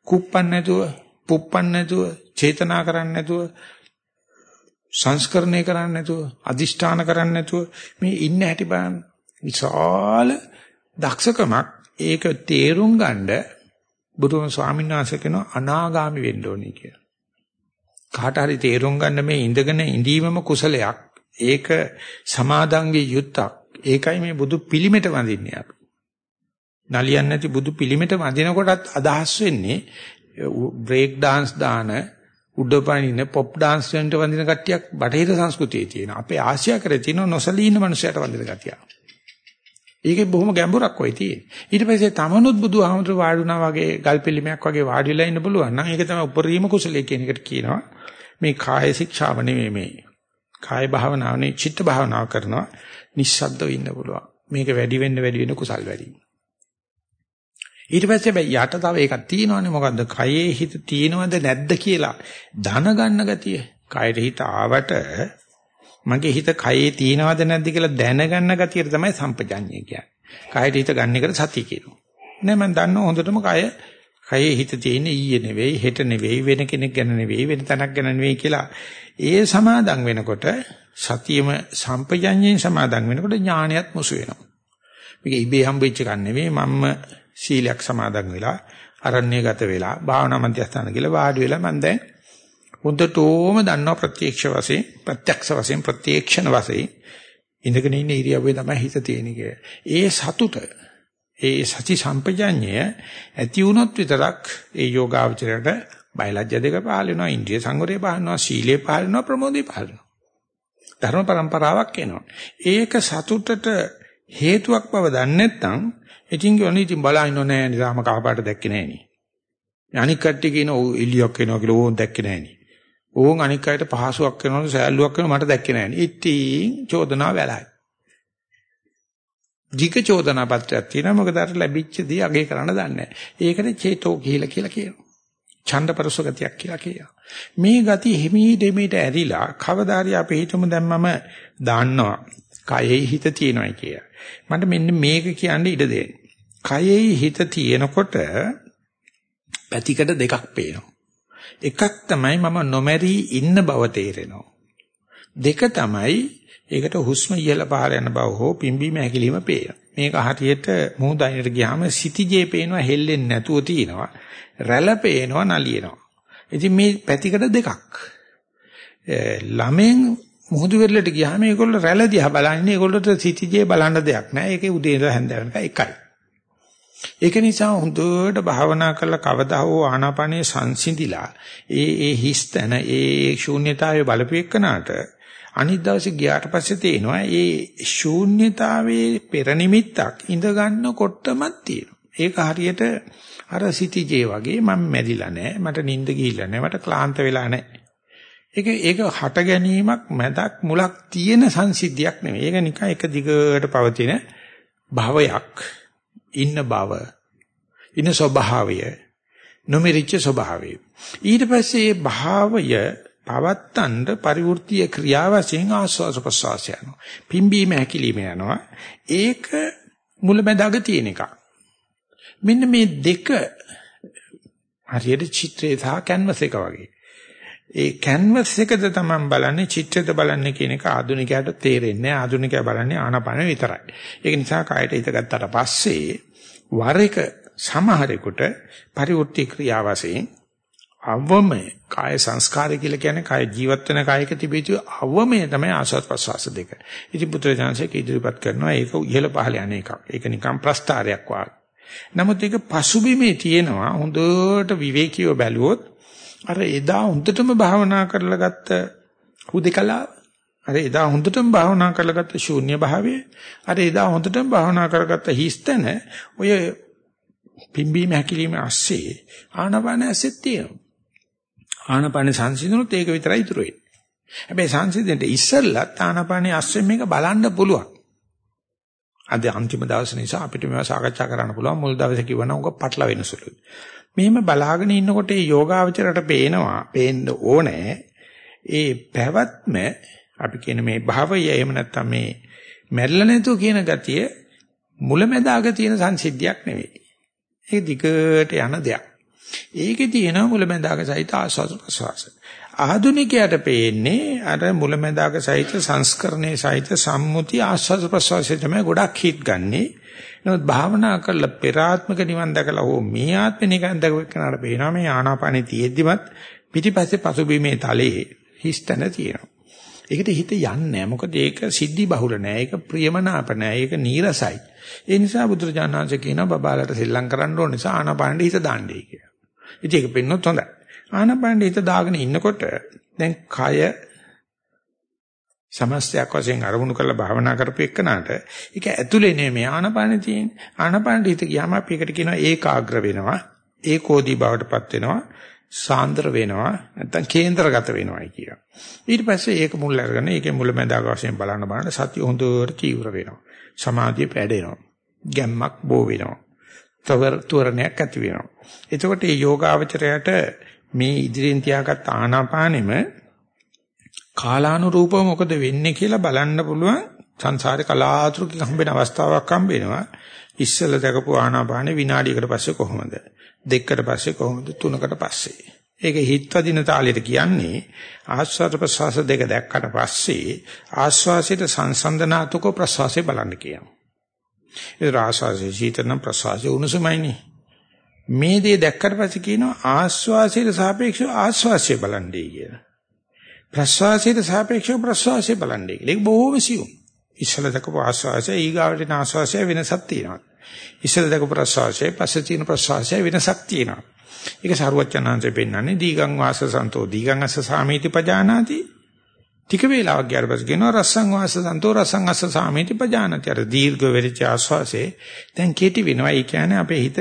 කුප්පන් නැතුව පුප්පන් නැතුව චේතනා කරන්නේ නැතුව සංස්කරණය කරන්නේ නැතුව අදිෂ්ඨාන කරන්නේ නැතුව මේ ඉන්න හැටි බලන්න විශාල දක්ෂකමක් ඒක තේරුම් ගන්න බුදුන් ස්වාමීන් වහන්සේ කියන අනාගාමි වෙන්න ඕනේ කියලා. කාට හරි තේරුම් ගන්න මේ ඉඳගෙන ඉඳීමම කුසලයක්. ඒක සමාදන්ගේ යුත්තක්. ඒකයි මේ බුදු පිළිමෙට වඳින්නේ අපි. නලියන්නේ නැති බුදු පිළිමෙට වඳිනකොටත් අදහස් වෙන්නේ බ්‍රේක් dance දාන උඩපනින පොප් dance වලට වඳින කට්ටියක් බටහිර සංස්කෘතියේ තියෙන. අපේ ආසියා කරේ තියෙන නොසලී ඉන්න මනුස්සයට වඳින කට්ටියක්. ඒකේ බොහොම ගැඹුරක් වෙයි තියෙන්නේ. ඊට පස්සේ තමනුත් බුදුහාමුදුර වාඩුණා වගේ ගල් පිළිමයක් වගේ වාඩි වෙලා ඉන්න පුළුවන් නම් ඒක තමයි උපරිම කුසලයේ කියන එකට කියනවා. මේ කාය ශික්ෂාව නෙමෙයි මේ. කාය භාවනාවනේ චිත්ත භාවනාව කරනවා. නිස්සද්දව ඉන්න පුළුවන්. මේක වැඩි වෙන්න වැඩි වෙන්න කුසල් වැඩි. ඊට පස්සේ බෑ යට තව එකක් තියෙනවනේ මොකද්ද? කයේ හිත තියෙනවද නැද්ද කියලා දැනගන්න ගතිය. කයට හිත ආවට මගේ හිත කයේ තියෙනවද නැද්ද කියලා දැනගන්න ගතියට තමයි සම්පජඤ්ඤය කියන්නේ. කයට හිත ගන්න එකට සතිය කියනවා. නෑ මම දන්නවා හොඳටම කය කයේ හිත තියෙන්නේ ඊයේ නෙවෙයි හෙට නෙවෙයි වෙන කෙනෙක් ගැන නෙවෙයි වෙන තැනක් ගැන නෙවෙයි කියලා ඒ සමාදන් වෙනකොට සතියම සම්පජඤ්ඤයෙන් සමාදන් වෙනකොට ඥානයත් මුසු වෙනවා. මේක ඉබේ හම්බෙච්ච එකක් නෙවෙයි මම්ම සීලයක් සමාදන් වෙලා අරණ්‍යගත වෙලා භාවනා මධ්‍යස්ථාන කියලා වාඩි වෙලා මම දැන් හොඳටම දන්නවා ප්‍රත්‍යක්ෂ වශයෙන් ප්‍රත්‍යක්ෂ වශයෙන් ප්‍රත්‍යක්ෂණ වශයෙන් ඉඳගෙන ඉන්න ඉරියව්වේ තමයි හිත තියෙන්නේ ඒ සතුට ඒ සති සම්පජඤ්ඤය ඇති වුණොත් විතරක් ඒ යෝගාවචරයට බයලජ්‍ය දෙක පහල වෙනවා ඉන්ද්‍රිය සංවරය පහල වෙනවා සීලය පහල වෙනවා ප්‍රමෝදය පහල වෙනවා. ධර්ම પરම්පරාවක් එනවා. ඒක සතුටට හේතුවක් බව දන්නේ නැත්නම් ඉතින් කියෝනේ ඉතින් බලන්න නෑ නිසාම කහපාට දැක්කේ නෑනේ අනික් කට්ටිය කියන ඕ එලියක් එනවා කියලා ඕන් දැක්කේ නෑනේ. ඕන් අනික් අයට පහසුවක් වෙනවලු සෑල්ලුවක් වෙනව මට දැක්කේ නෑනේ. ඉතින් චෝදනා වැලයි. ධික චෝදනා පත්‍රයක් තියෙනවා මොකද අර ලැබිච්ච දේ අගේ කරන්න දන්නේ නැහැ. ඒකට චේතෝ කියලා කියලා කියනවා. ඡන්දපරස ගතියක් කියලා කියනවා. මේ ගති හිමී දෙමීට ඇරිලා කවදාරි අපි හිතමු දැන් මම දාන්නවා. කයෙහි හිත තියෙනවා කිය. මට මෙන්න මේක කියන්න ඉඩ දෙන්න. කයෙහි හිත තියෙනකොට පැතිකඩ දෙකක් පේනවා. එකක් තමයි මම නොමැරී ඉන්න බව තේරෙනවා. දෙක තමයි ඒකට හුස්ම ඉහළ පහළ යන බව හෝ පිම්බීම හැකිලිම පේනවා. මේක හරියට මුහුදයිනට ගියාම සිටිජේ පේනවා හෙල්ලෙන්නේ නැතුව තියෙනවා. රැළ පේනවා නලියනවා. ඉතින් මේ පැතිකඩ දෙකක්. ළමෙන් මුහුදු වෙරළට ගියාම ඒගොල්ලෝ රැළ දිහා බලන්නේ ඒගොල්ලොට සිටිජේ බලන්න දෙයක් නැහැ. ඒකේ උදේ ඉඳලා හැන්ද වෙනකන් එකයි. ඒක නිසා හොඳට භාවනා කරලා කවදා හෝ ආනාපානයේ සංසිඳිලා ඒ ඒ හිස්තන ඒ ශූන්‍යතාවයේ බලපෑකනාට අනිත් දවසේ ගියාට පස්සේ තේනවා ඒ ශූන්‍යතාවයේ පෙර නිමිත්තක් ඉඳ ගන්නකොටම තියෙනවා. ඒක හරියට අර සිටිජේ වගේ මම මැරිලා නැහැ. මට නිින්ද ගිහිල්ලා නැහැ. මට ක්ලාන්ත වෙලා නැහැ. ඒක ඒක හට ගැනීමක් මැදක් මුලක් තියෙන සංසිද්ධියක් නෙමෙයි. ඒක නිකන් එක දිගට පවතින භවයක්. ඉන්න බව. ඉන්න ස්වභාවය. නොමිරිච්ච ස්වභාවය. ඊට පස්සේ මේ භාවය පවත්තන්න පරිවෘත්තීය ක්‍රියා වශයෙන් ආස්වාස ප්‍රසවාස යනවා. පිම්බීම හැකිලිම යනවා. ඒක මුලැමැදාග තියෙන එකක්. මෙන්න මේ දෙක හරියට චිත්‍රයේ සහ කැන්වස් එක වගේ. ඒ කැන්වස් එකද තමයි බලන්නේ චිත්‍රයද බලන්නේ කියන එක ආධුනිකයාට තේරෙන්නේ නැහැ. ආධුනිකයා බලන්නේ ආනපන විතරයි. ඒක නිසා කායට හිත ගත්තට පස්සේ වර එක සමහරෙකුට පරිවෘත්ති ක්‍රියාවසෙන් අවමය කාය සංස්කාරය කියලා කියන්නේ කාය ජීවත් වෙන කායක තිබිච්ච අවමය තමයි ආස්වාද ප්‍රසවාස දෙක. ඉති පුත්‍රජාන්සේ ඉදිරිපත් කරනවා ඒක ඉහළ පහළ යන එකක්. ඒක නිකන් ප්‍රස්තාරයක් වාගේ. නමුත් ඒක පසුබිමේ තියෙනවා හොඳට විවේකීව බැලුවොත් අර එදා හොඳටම භාවනා කරලා ගත්ත හුදකලාව අර එදා හොඳටම භාවනා කරලා ගත්ත ශූන්‍ය භාවය අර එදා හොඳටම භාවනා කරගත්ත හිස්තන ඔය පිම්බීම හැකිලිම ඇස්සේ ආනපාන ඇස්සෙත් තියෙනවා ආනපාන සංසිඳුනොත් ඒක විතරයි ඉතුරු වෙන්නේ. හැබැයි සංසිඳෙන්න ඉස්සෙල්ලත් ආනපානේ අස්සෙන් මේක බලන්න පුළුවන්. අද අන්තිම දවස නිසා අපිට මේවා සාකච්ඡා කරන්න පුළුවන් මුල් දවසේ කිව්වනම් උග පටල වෙන සුළුයි. මෙහෙම බලාගෙන ඉන්නකොට මේ යෝගාවචරයට පේනවා, පේන්න ඕනේ. ඒ පැවැත්ම අපි කියන මේ භාවය එහෙම නැත්නම් මේ මැරිලා නැතුව කියන ගතිය මුලැමැදාග තියෙන සංසිද්ධියක් නෙවෙයි. ඒක දිගට යන දෙයක්. ඒකේ තියෙනවා මුලැමැදාක සහිත ආස්වාද ප්‍රසවාස. ආධුනිකයට පේන්නේ අර මුලැමැදාක සහිත සංස්කරණයේ සහිත සම්මුති ආස්වාද ප්‍රසවාසය තමයි ගොඩක් හිට ගන්නෙ. නමුත් භාවනා කරලා පෙරාත්මක නිවන් දැකලා හෝ මේ ආත්ම නිකන් දැකගෙන පේනවා මේ ආනාපානෙ තියෙද්දිමත් පිටිපස්සේ පසුබිමේ තලයේ හිස්තන තියෙනවා. ඒකට හිත යන්නේ නැහැ. මොකද ඒක සිද්ධි බහුල නැහැ. ඒක ප්‍රියමනාප නැහැ. ඒක නීරසයි. ඒ නිසා බුදුරජාණන් වහන්සේ කියනවා බබාලට සෙල්ලම් කරන්න ඕන නිසා ආනාපානෙ හිත දාන්නයි කියලා. ඉතින් ඒක පෙන්නොත් හොඳයි. ආනපන හිත දාගෙන ඉන්නකොට දැන් කය සමස්තයක් වශයෙන් අරමුණු කරලා භාවනා කරපු එක්කනට ඒක ඇතුලේ නෙමෙයි ආනපන තියෙන්නේ. ආනපන හිත ගියාම අපි එකට කියනවා ඒකාග්‍ර වෙනවා. ඒකෝදී බවටපත් වෙනවා. සාන්ද්‍ර වෙනවා නැත්නම් කේන්ද්‍රගත වෙනවායි කියනවා. ඊට පස්සේ ඒක මුල් අරගෙන ඒකේ මුලැමැදාක වශයෙන් බලන්න බලන්න සතිය හොඳට තීව්‍ර වෙනවා. සමාධිය පැඩෙනවා. ගැම්මක් බෝ වෙනවා. තවරණයක් ඇති වෙනවා. එතකොට මේ යෝගාවචරයට මේ ඉදිරියෙන් තියාගත් ආනාපානෙම කාලානුරූපව මොකද වෙන්නේ කියලා බලන්න පුළුවන් සංසාරේ කලාතුරකින් හම්බෙන අවස්ථාවක් හම්බ වෙනවා. ඉස්සෙල්ලා දැකපු ආනාපානෙ විනාඩියකට පස්සේ කොහොමද? දෙකකට පස්සේ කොහොමද? තුනකට පස්සේ. ඒක හිතවදින තාලෙට කියන්නේ ආස්වාද ප්‍රසවාස දෙක දැක්කට පස්සේ ආස්වාසයට සංසන්දනාතුක ප්‍රසවාසය බලන්න කියනවා. ඒ ආස්වාසේ සීතන ප්‍රසවාසයේ උණුසුමයිනේ. මේ දේ දැක්කට පස්සේ කියනවා ආස්වාසයට සාපේක්ෂව ආස්වාසය බලන්නේ කියලා. ප්‍රසවාසයට සාපේක්ෂව ප්‍රසවාසය බලන්නේ කියලා. ඒක බොහොම සියුම්. ඉස්සල දක්වපු ආස්වාසය ඊගාවට ආස්වාසය වෙනසක් තියෙනවා. ඉස්සල දක්වපු ප්‍රසවාසය පස්සේ තියෙන ප්‍රසවාසය වෙනසක් තියෙනවා. ඒක සරුවච්චනාංශයෙන් පෙන්නන්නේ දීගං වාස සන්තෝ දීගං අස්ස සාමීති පජානාති ටික වේලාවක් ගියාට පස්සේ කියනවා රසං වාස සන්තෝ රසං අස්ස සාමීති පජානති. අර දීර්ඝ වෙරිච ආස්වාසේ දැන් කෙටි වෙනවා. ඒ කියන්නේ අපේ හිත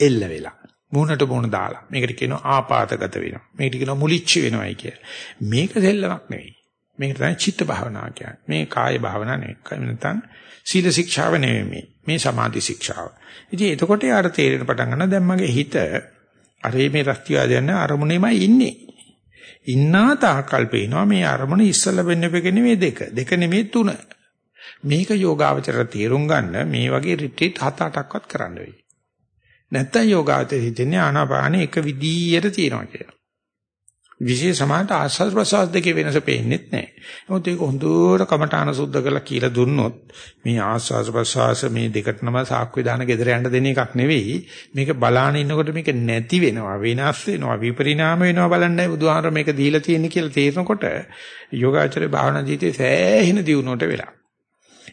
එල්ල වෙලා. මූණට මූණ දාලා. මේකට කියනවා ආපాతගත වෙනවා. මේකට කියනවා මුලිච්ච වෙනවයි කිය. මේක දෙල්ලමක් නෙවෙයි. මේක තමයි චිත්ත භාවනාව කියන්නේ. මේ කාය භාවනාව නෙවෙයි. නැත්නම් සීල ශික්ෂාව නෙවෙයි මේ සමාධි ශික්ෂාව. ඉතින් එතකොට යාර තේරෙන පටන් ගන්නවා දැන් මගේ හිත අර මේ රස්තිවාදයන් අරමුණේමයි ඉන්නේ. ඉන්නා තාකල් පේනවා මේ අරමුණ ඉස්සල වෙන්න බෙක නෙමෙයි දෙක. දෙක නෙමෙයි තුන. මේක යෝගාවචර තේරුම් ගන්න මේ වගේ රිට්‍රීට් හත අටක්වත් කරන්න වෙයි. නැත්තම් යෝගාවචර හිතන්නේ ආනාපානෙ එක විදියට තියෙනවා කියලා. විශේෂ සමානට ආස්වාද ප්‍රසවාස දෙකේ වෙනස පේන්නේ නැහැ. මොකද ඒක හොඳට කමඨාන සුද්ධ කරලා කියලා දුන්නොත් මේ ආස්වාද ප්‍රසවාස මේ දෙකට නම සාක්කුවේ දාන gedera යන්න දෙන එකක් නෙවෙයි. මේක බලාන ඉන්නකොට මේක නැති වෙනවා, වෙනස් වෙනවා, විපරිණාම වෙනවා බලන්නයි බුදුහාමර මේක දීලා තියෙන්නේ කියලා තේරෙනකොට යෝගාචරයේ භාවනා ජීවිතේ සෑහෙන දියුණුවට වෙලා.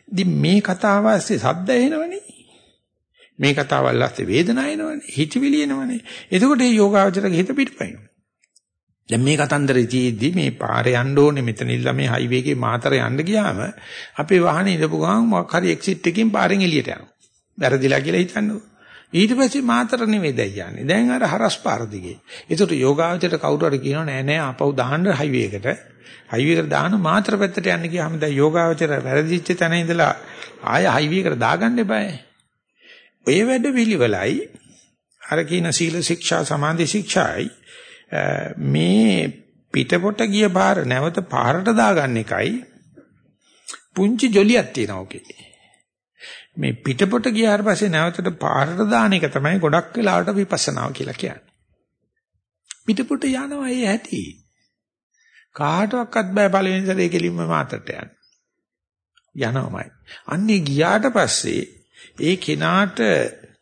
ඉතින් මේ කතාව ඇස්සේ සද්ද එනවනේ. මේ කතාවල් ඇස්සේ වේදනාව එනවනේ. හිතවිලි එනවනේ. එතකොට මේ යෝගාචරයේ හිත පිටපයින්. දැන් මේ කතන්දරේ තියෙද්දි මේ පාරේ යන්න ඕනේ මෙතන ඉල්ල මේ හයිවේ එකේ මාතර යන්න ගියාම අපේ වාහනේ ඉඳපු ගමන් මොකක් හරි එක්සිට් එකකින් පාරෙන් එළියට යනවා. වැරදිලා කියලා හිතන්නකෝ. ඊට පස්සේ මාතර නෙමෙයි දැන් යන්නේ. දැන් අර හරස් පාර දිගේ. ඒකට යෝගාවචරයට කවුරු හරි කියනවා නෑ නෑ ආපහු දාන්න හයිවේ එකට. හයිවේ එකට දාන මාතර පැත්තට යන්න ගියාම දැන් යෝගාවචර වැරදිච්ච තැන ඉඳලා ආය හයිවේ එකට දාගන්න එපායි. ඔය වැඩ පිළිවෙලයි අර කියන සීල ශික්ෂා සමාධි ශික්ෂායි මේ පිටපොට ගිය පාර නැවත පාරට දාගන්න එකයි පුංචි ජොලියක් තියෙනවා ඔකේ. මේ පිටපොට ගියාට පස්සේ නැවතට පාරට දාන එක තමයි ගොඩක් වෙලාවට විපස්සනාව කියලා කියන්නේ. පිටපොට යනවා ඒ ඇති. කාටවත් බෑ පළවෙනි සැරේ කෙලින්ම මාතට යන්න. යනවාමයි. අන්නේ ගියාට පස්සේ ඒ කෙනාට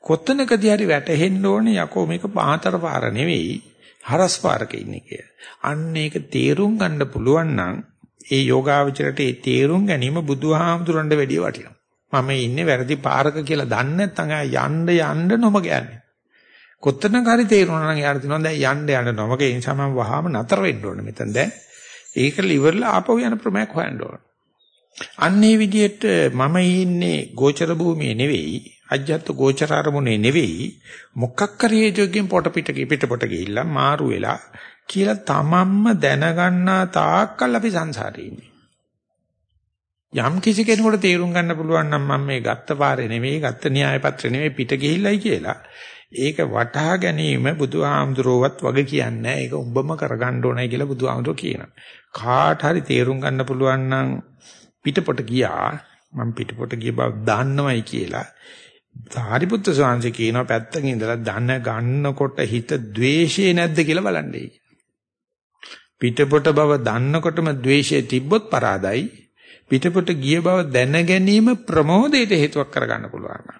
කොතනකදී හරි වැටහෙන්න ඕනේ යකෝ මේක පාතර පාර නෙවෙයි හරස් පාරක ඉන්නේ කියලා. අන්න ඒක තේරුම් ගන්න පුළුවන් නම් ඒ යෝගාවචරයට ඒ තේරුම් ගැනීම බුදුහාමුදුරන්ට වැඩිය වටිනවා. මම ඉන්නේ වැරදි පාරක කියලා දන්නේ නැත්නම් යන්න යන්න නොමග යන්නේ. කොත්තනක හරි තේරුණා නම් යාර තිනවා දැන් යන්න යන්න නොමග ඒ නිසා මම වහාම නතර වෙන්න ඕනේ මෙතන දැන්. ඒක liverලා ආපහු යන ප්‍රමයක් හොයන්න ඕනේ. අන්නේ විදිහට මම ඉන්නේ ගෝචර භූමියේ නෙවෙයි අජ්ජත් ගෝචර අරමුණේ නෙවෙයි මොකක් කරේ හේතුවකින් පොට පිට පිට පොට ගිහිල්ලා මාරු වෙලා කියලා තමන්ම දැනගන්නා තාක්කල් අපි සංසාරේ ඉන්නේ. යම් කිසි කෙනෙකුට තේරුම් ගන්න පුළුවන් නම් මම මේ ගත්ත පාරේ නෙවෙයි ගත්ත න්‍යාය පත්‍රේ නෙවෙයි පිට ගිහිල්ලයි කියලා ඒක වටහා ගැනීම බුදුහාමුදුරුවවත් වගේ කියන්නේ ඒක උඹම කරගන්න ඕනයි කියලා බුදුහාමුදුරුවෝ කියනවා. කාට හරි තේරුම් ගන්න පුළුවන් නම් පිටපොට ගියා. මම පිටපොට ගිය බව දන්නවයි කියලා. සාරිපුත්‍ර ස්වාමීන් කියනවා පැත්තක ඉඳලා දන ගන්නකොට හිත द्वේෂේ නැද්ද කියලා බලන්නේ පිටපොට බව දන්නකොටම द्वේෂය තිබ්බොත් පරාදයි. පිටපොට ගිය බව දැන ගැනීම ප්‍රමෝදයට හේතුවක් කරගන්න පුළුවන්.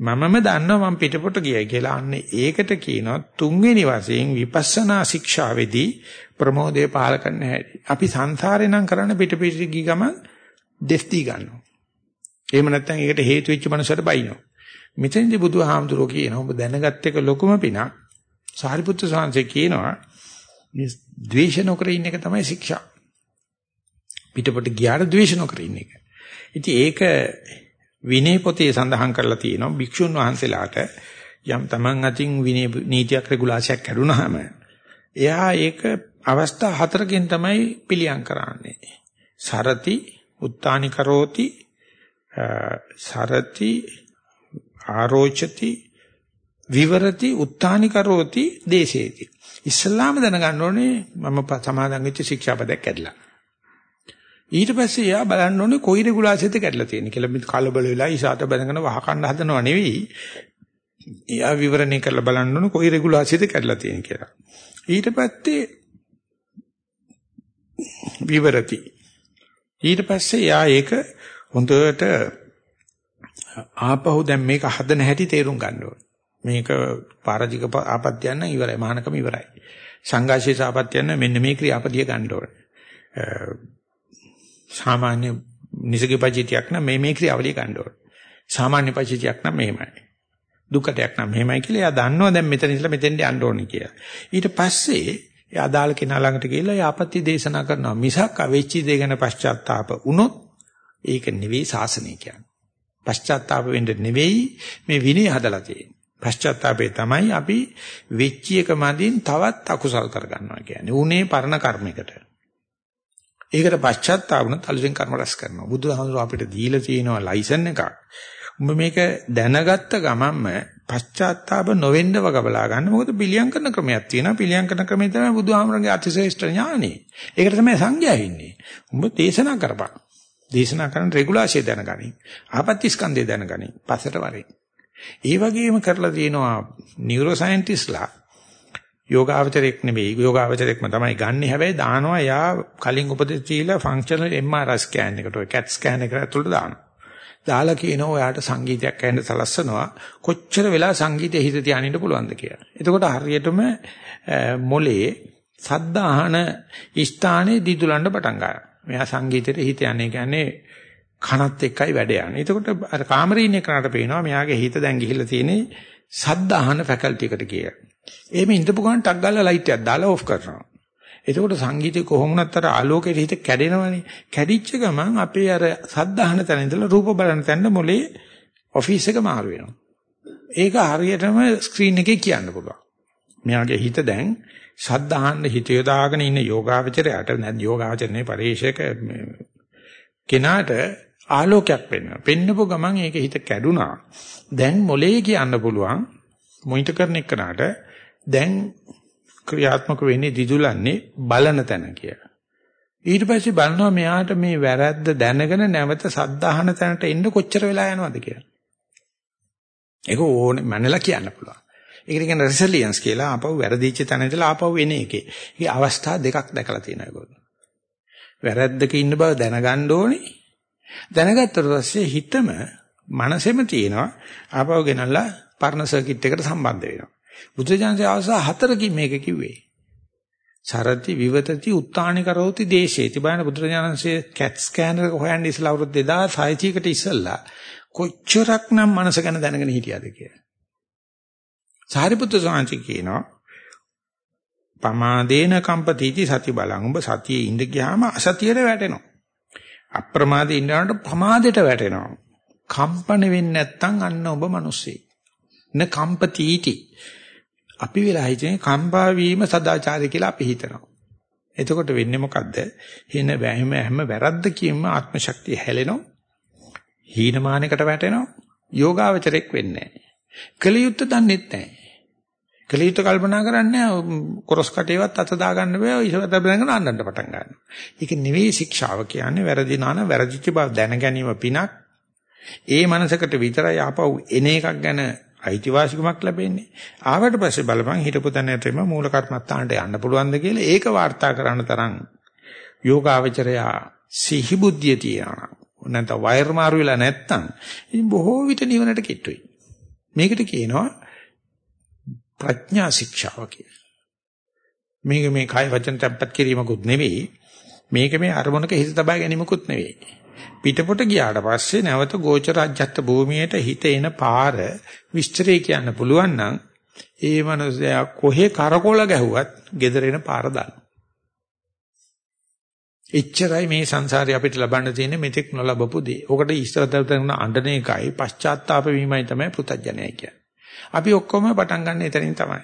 මමම දන්නවා මම පිටපොට ගියයි කියලා. අන්නේ ඒකට කියනවා තුන්වෙනි වශයෙන් විපස්සනා ශික්ෂාවේදී ප්‍රමෝදය පාල කරන්න හැටි. අපි සංසාරේ නම් කරන්න පිට පිට ගිය ගමන් දෙස්ති ගන්නවා. එහෙම නැත්නම් ඒකට හේතු වෙච්ච මනුස්සයට බයිනවා. මෙතෙන්දී බුදුහාමුදුරුවෝ කියනවා ඔබ දැනගත් එක ලොකුම පිනක්. සාරිපුත්‍ර සාංශේ කියනවා මේ ද්වේෂ නොකර ඉන්න එක තමයි ශික්ෂා. පිටපොට ගියාට ද්වේෂ නොකර ඉන්න එක. ඉතින් ඒක විනය පොතේ සඳහන් කරලා තියෙනවා භික්ෂුන් වහන්සේලාට යම් Taman අතින් විනය නීතියක් රෙගුලාසියක් කැඩුනහම එයා ඒක අවස්ථා හතරකින් තමයි පිළියම් කරන්නේ. සරති, උත්තානි කරෝති, සරති ආරෝචති විවරති උත්තානි කරෝති දේශේති ඉස්ලාම දැනගන්න ඕනේ මම සමාදන් වෙච්ච ශික්ෂාපදයක් කැඩලා. ඊට පස්සේ එයා බලන්න ඕනේ කොයි රෙගුලාසියද කැඩලා තියෙන්නේ කියලා. මේ කලබල වෙලා ඉසాత බඳගෙන වහකණ්ඩ හදනව නෙවෙයි. එයා විවරණය කරලා බලන්න ඕනේ කොයි රෙගුලාසියද කැඩලා තියෙන්නේ කියලා. ඊට පස්සේ විවරති. ඊට පස්සේ එයා ඒක හොඳට ආපහු දැන් මේක හදන හැටි තේරුම් ගන්න ඕනේ. මේක පාරජික ආපත්‍යයන් නම් ඉවරයි. මහානකම ඉවරයි. සංඝාශේෂ ආපත්‍යයන් මෙන්න මේ ක්‍රියාපදිය ගන්න ඕනේ. සාමාන්‍ය නිසගේ පජිතියක් නම් මේ මේ ක්‍රියාවලිය ගන්න ඕනේ. සාමාන්‍ය පජිතියක් නම් මෙහෙමයි. දුකටයක් නම් මෙහෙමයි කියලා එයා දන්නවා දැන් මෙතන ඉඳලා මෙතෙන්ට යන්න ඕනේ කියලා. ඊට පස්සේ එයා අදාළ කෙනා ළඟට ගිහිල්ලා යාපත්‍ය දේශනා කරනවා. මිසක් අවෙච්චි දේ ගැන පශ්චාත්තාප වුණොත් ඒක නෙවෙයි සාසනය කියන්නේ. පශ්චාත්තාප වෙන්න නෙවෙයි මේ විනය හදලා තියෙන්නේ. පශ්චාත්තාපේ තමයි අපි වෙච්ච එක මදින් තවත් අකුසල් කරගන්නවා කියන්නේ. උනේ පරණ කර්මයකට. ඒකට පශ්චාත්තාප වුණත් අලුතෙන් කර්ම රැස් කරනවා. බුදුහාමුදුරුවෝ අපිට දීලා තියෙනවා ලයිසන් එකක්. උඹ මේක දැනගත්ත ගමන්ම පශ්චාත්තාප නොවෙන්න වගබලා ගන්න. මොකද පිළියම් කරන ක්‍රමයක් තියෙනවා. පිළියම් කරන ක්‍රමය තමයි බුදුහාමුදුරන්ගේ අතිශ්‍රේෂ්ඨ ඥානෙ. ඒකට තමයි සංඥා ඉන්නේ. උඹ දේශනා කරපන්. දේශනා කරන රෙගුලාසිය දැනගනි. ආපත්‍ය ස්කන්ධය දැනගනි. පස්සට වරේ. ඒ වගේම කරලා තියෙනවා නියුරෝ සයන්ටිස්ලා යෝගාවචරයක් නෙවෙයි යෝගාවචරයක්ම තමයි ගන්නෙ හැබැයි දානවා යා කලින් උපදෙස් දීලා ෆන්ක්ෂනල් MRI ස්කෑන් එකට ඔය CAT ස්කෑන් එකට ඇතුළට දානවා. දාලා කියනවා ඔයාට සංගීතයක් ඇහෙන්න සලස්සනවා කොච්චර වෙලා සංගීතය හිත තියානින්න පුළුවන්ද කියලා. එතකොට හරියටම මොලේ සද්ද අහන ස්ථානයේ දිදුලන්න පටන් ගන්නවා. මෙයා සංගීතයට හිත යන්නේ කියන්නේ කනත් එක්කයි වැඩ යන්නේ. එතකොට අර කාමරේ ඉන්න කෙනාට පේනවා මෙයාගේ හිත දැන් ගිහිල්ලා තියෙන්නේ සද්ද අහන ෆැකල්ටි එකට කියලා. එහෙම ඉඳපු ගමන් ටක් ගාලා ලයිට් එකක් දාලා ඔෆ් කරනවා. එතකොට සංගීතේ කොහොමුණත් අර ආලෝකයේ හිත කැඩෙනවනේ. කැඩිච්ච ගමන් අපේ අර සද්දාහන තැන ඉඳලා රූප බලන තැන මොලේ ඔෆිස් එක මාරු වෙනවා. ඒක හරියටම ස්ක්‍රීන් එකේ කියන්න පුළුවන්. මෙයාගේ හිත දැන් සද්දාහන්න හිත යොදාගෙන ඉන්න යෝගාවචරයට නැත් යෝගාවචරනේ පරිශේක කෙනාට ආලෝකයක් වෙනවා. පෙන්නපු ගමන් ඒක හිත කැඩුනා. දැන් මොලේ කියන්න පුළුවන් මොනිටර් කරන එකනට දැන් ක්‍රියාත්මක වෙන්නේ දිදුලන්නේ බලන තැන කියලා. ඊට පස්සේ බලනවා මෙයාට මේ වැරද්ද දැනගෙන නැවත සද්ධාහන තැනට එන්න කොච්චර වෙලා යනවද කියලා. ඒක ඕනේ මනලා කියන්න පුළුවන්. ඒකට කියන රෙසිලියන්ස් කියලා ආපහු වැරදිච්ච තැන ඉඳලා ආපහු එන එකේ. ඒ අවස්ථා දෙකක් දැකලා තියෙනවා ඒගොල්ලෝ. වැරද්දක ඉන්න බව දැනගන්න ඕනේ. දැනගත්තට පස්සේ හිතම මනසෙම තියෙනවා ආපහු ගෙනල්ලා පර්ණ සර්කිට් එකට සම්බන්ධ වෙනවා. බුදුජානක අවසා හතරකින් මේක කිව්වේ. සරති විවතති උත්තානි කරෝති දේශේති බලන්න බුදුරජාණන්සේ කැට් ස්කෑනර් එක හොයන්න ඉස්සලා අවුරුදු 2600කට ඉස්සලා කොච්චරක්නම් මනස ගැන දැනගෙන හිටියද කියලා. සාරිපුත්‍ර සාංශි කියනවා පමාදේන කම්පතිති සති බලං උඹ සතියේ ඉඳ ගියාම අසතියට වැටෙනවා. අප්‍රමාදේ ඉන්නකොට ප්‍රමාදයට වැටෙනවා. කම්පන වෙන්නේ නැත්නම් අන්න ඔබ මිනිස්සෙක්. න කම්පතිටි අපි වෙලා හිතන්නේ කම්පා වීම සදාචාරය කියලා අපි හිතනවා. එතකොට වෙන්නේ මොකද්ද? හින වැහිම හැම වැරද්ද කියම ආත්ම ශක්තිය හැලෙනවා. හීනමානයකට වැටෙනවා. යෝගාවචරයක් වෙන්නේ නැහැ. කලියුත් දන්නෙත් නැහැ. කලියුත් කල්පනා කරන්නේ කොරස් කටේවත් අත දාගන්න බෑ ඉසවත බඳගෙන අඬන්න පටන් ගන්නවා. ඒක නෙවෙයි ශික්ෂාව කියන්නේ වැරදි නාන වැරදිච්ච බව දැන ගැනීම පිනක්. ඒ මනසකට විතරයි ආපහු එන එකක් ගැන අයිතිවාසිකමක් ලැබෙන්නේ. ආවට පස්සේ බලපන් හිටපු තැනටම මූල කර්මත්තාන්ට යන්න පුළුවන්ද කියලා ඒක වාර්තා කරන්න තරම් යෝගාවචරයා සිහි බුද්ධිය තියනවා. නැත්නම් වයර් මාරු වෙලා නැත්තම් ඉතින් බොහෝ විට නිවනට කිට්ටුයි. මේකට කියනවා ප්‍රඥා ශික්ෂාව කියලා. මේක මේ කය වචන තැම්පත් කිරීමකුත් නෙවෙයි. මේක මේ අරමුණක හිත තබා ගැනීමකුත් නෙවෙයි. පිටපොට ගියාට පස්සේ නැවත ගෝචර අජ්ජත් භූමියට හිත එන පාර විස්තරය කියන්න පුළුවන් නම් ඒ මනුස්සයා කොහේ කරකොල ගැහුවත් gedere එන පාර දානවා. එච්චරයි මේ සංසාරේ අපිට ලබන්න තියෙන මෙතෙක් නොලබපු දේ. ඔකට ඉස්සරතර කරන අඬන එකයි පශ්චාත්තාප වීමයි තමයි පුතඥයයි කියන්නේ. අපි ඔක්කොම පටන් ගන්න එතනින් තමයි.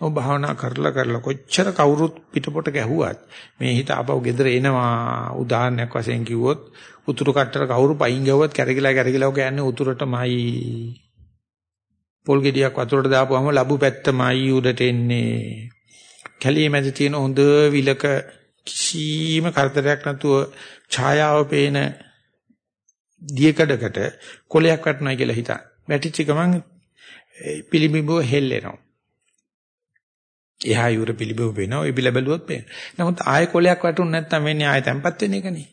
ඔබ භාවනා කරලා කරලා කොච්චර කවුරුත් පිටපොට ගැහුවත් මේ හිත ආපහු gedere එනවා. උදාහරණයක් වශයෙන් කිව්වොත් උතුරු කට්ටර කවුරු පයින් ගැව්වත් කැරකිලා කැරකිලා ඔක යන්නේ උතුරටමයි. පොල් ගෙඩියක් වතුරට දාපුවම ලැබු පැත්තමයි උඩට එන්නේ. කැලේ මැද තියෙන හොඳ විලක කිසිම කරදරයක් නැතුව ඡායාව පේන දියකඩකට කොලයක් වටනයි කියලා හිතා. වැටිච්ච ගමන් පිළිඹුව හෙල්ලෙනවා. එහා යුර පිළිඹුව වෙනවා. ඒ බිල බැලුවොත් පේනවා. නමුත් ආයෙ කොලයක් වැටුනේ නැත්නම් වෙන්නේ ආයෙ තැම්පත් වෙන එකනේ.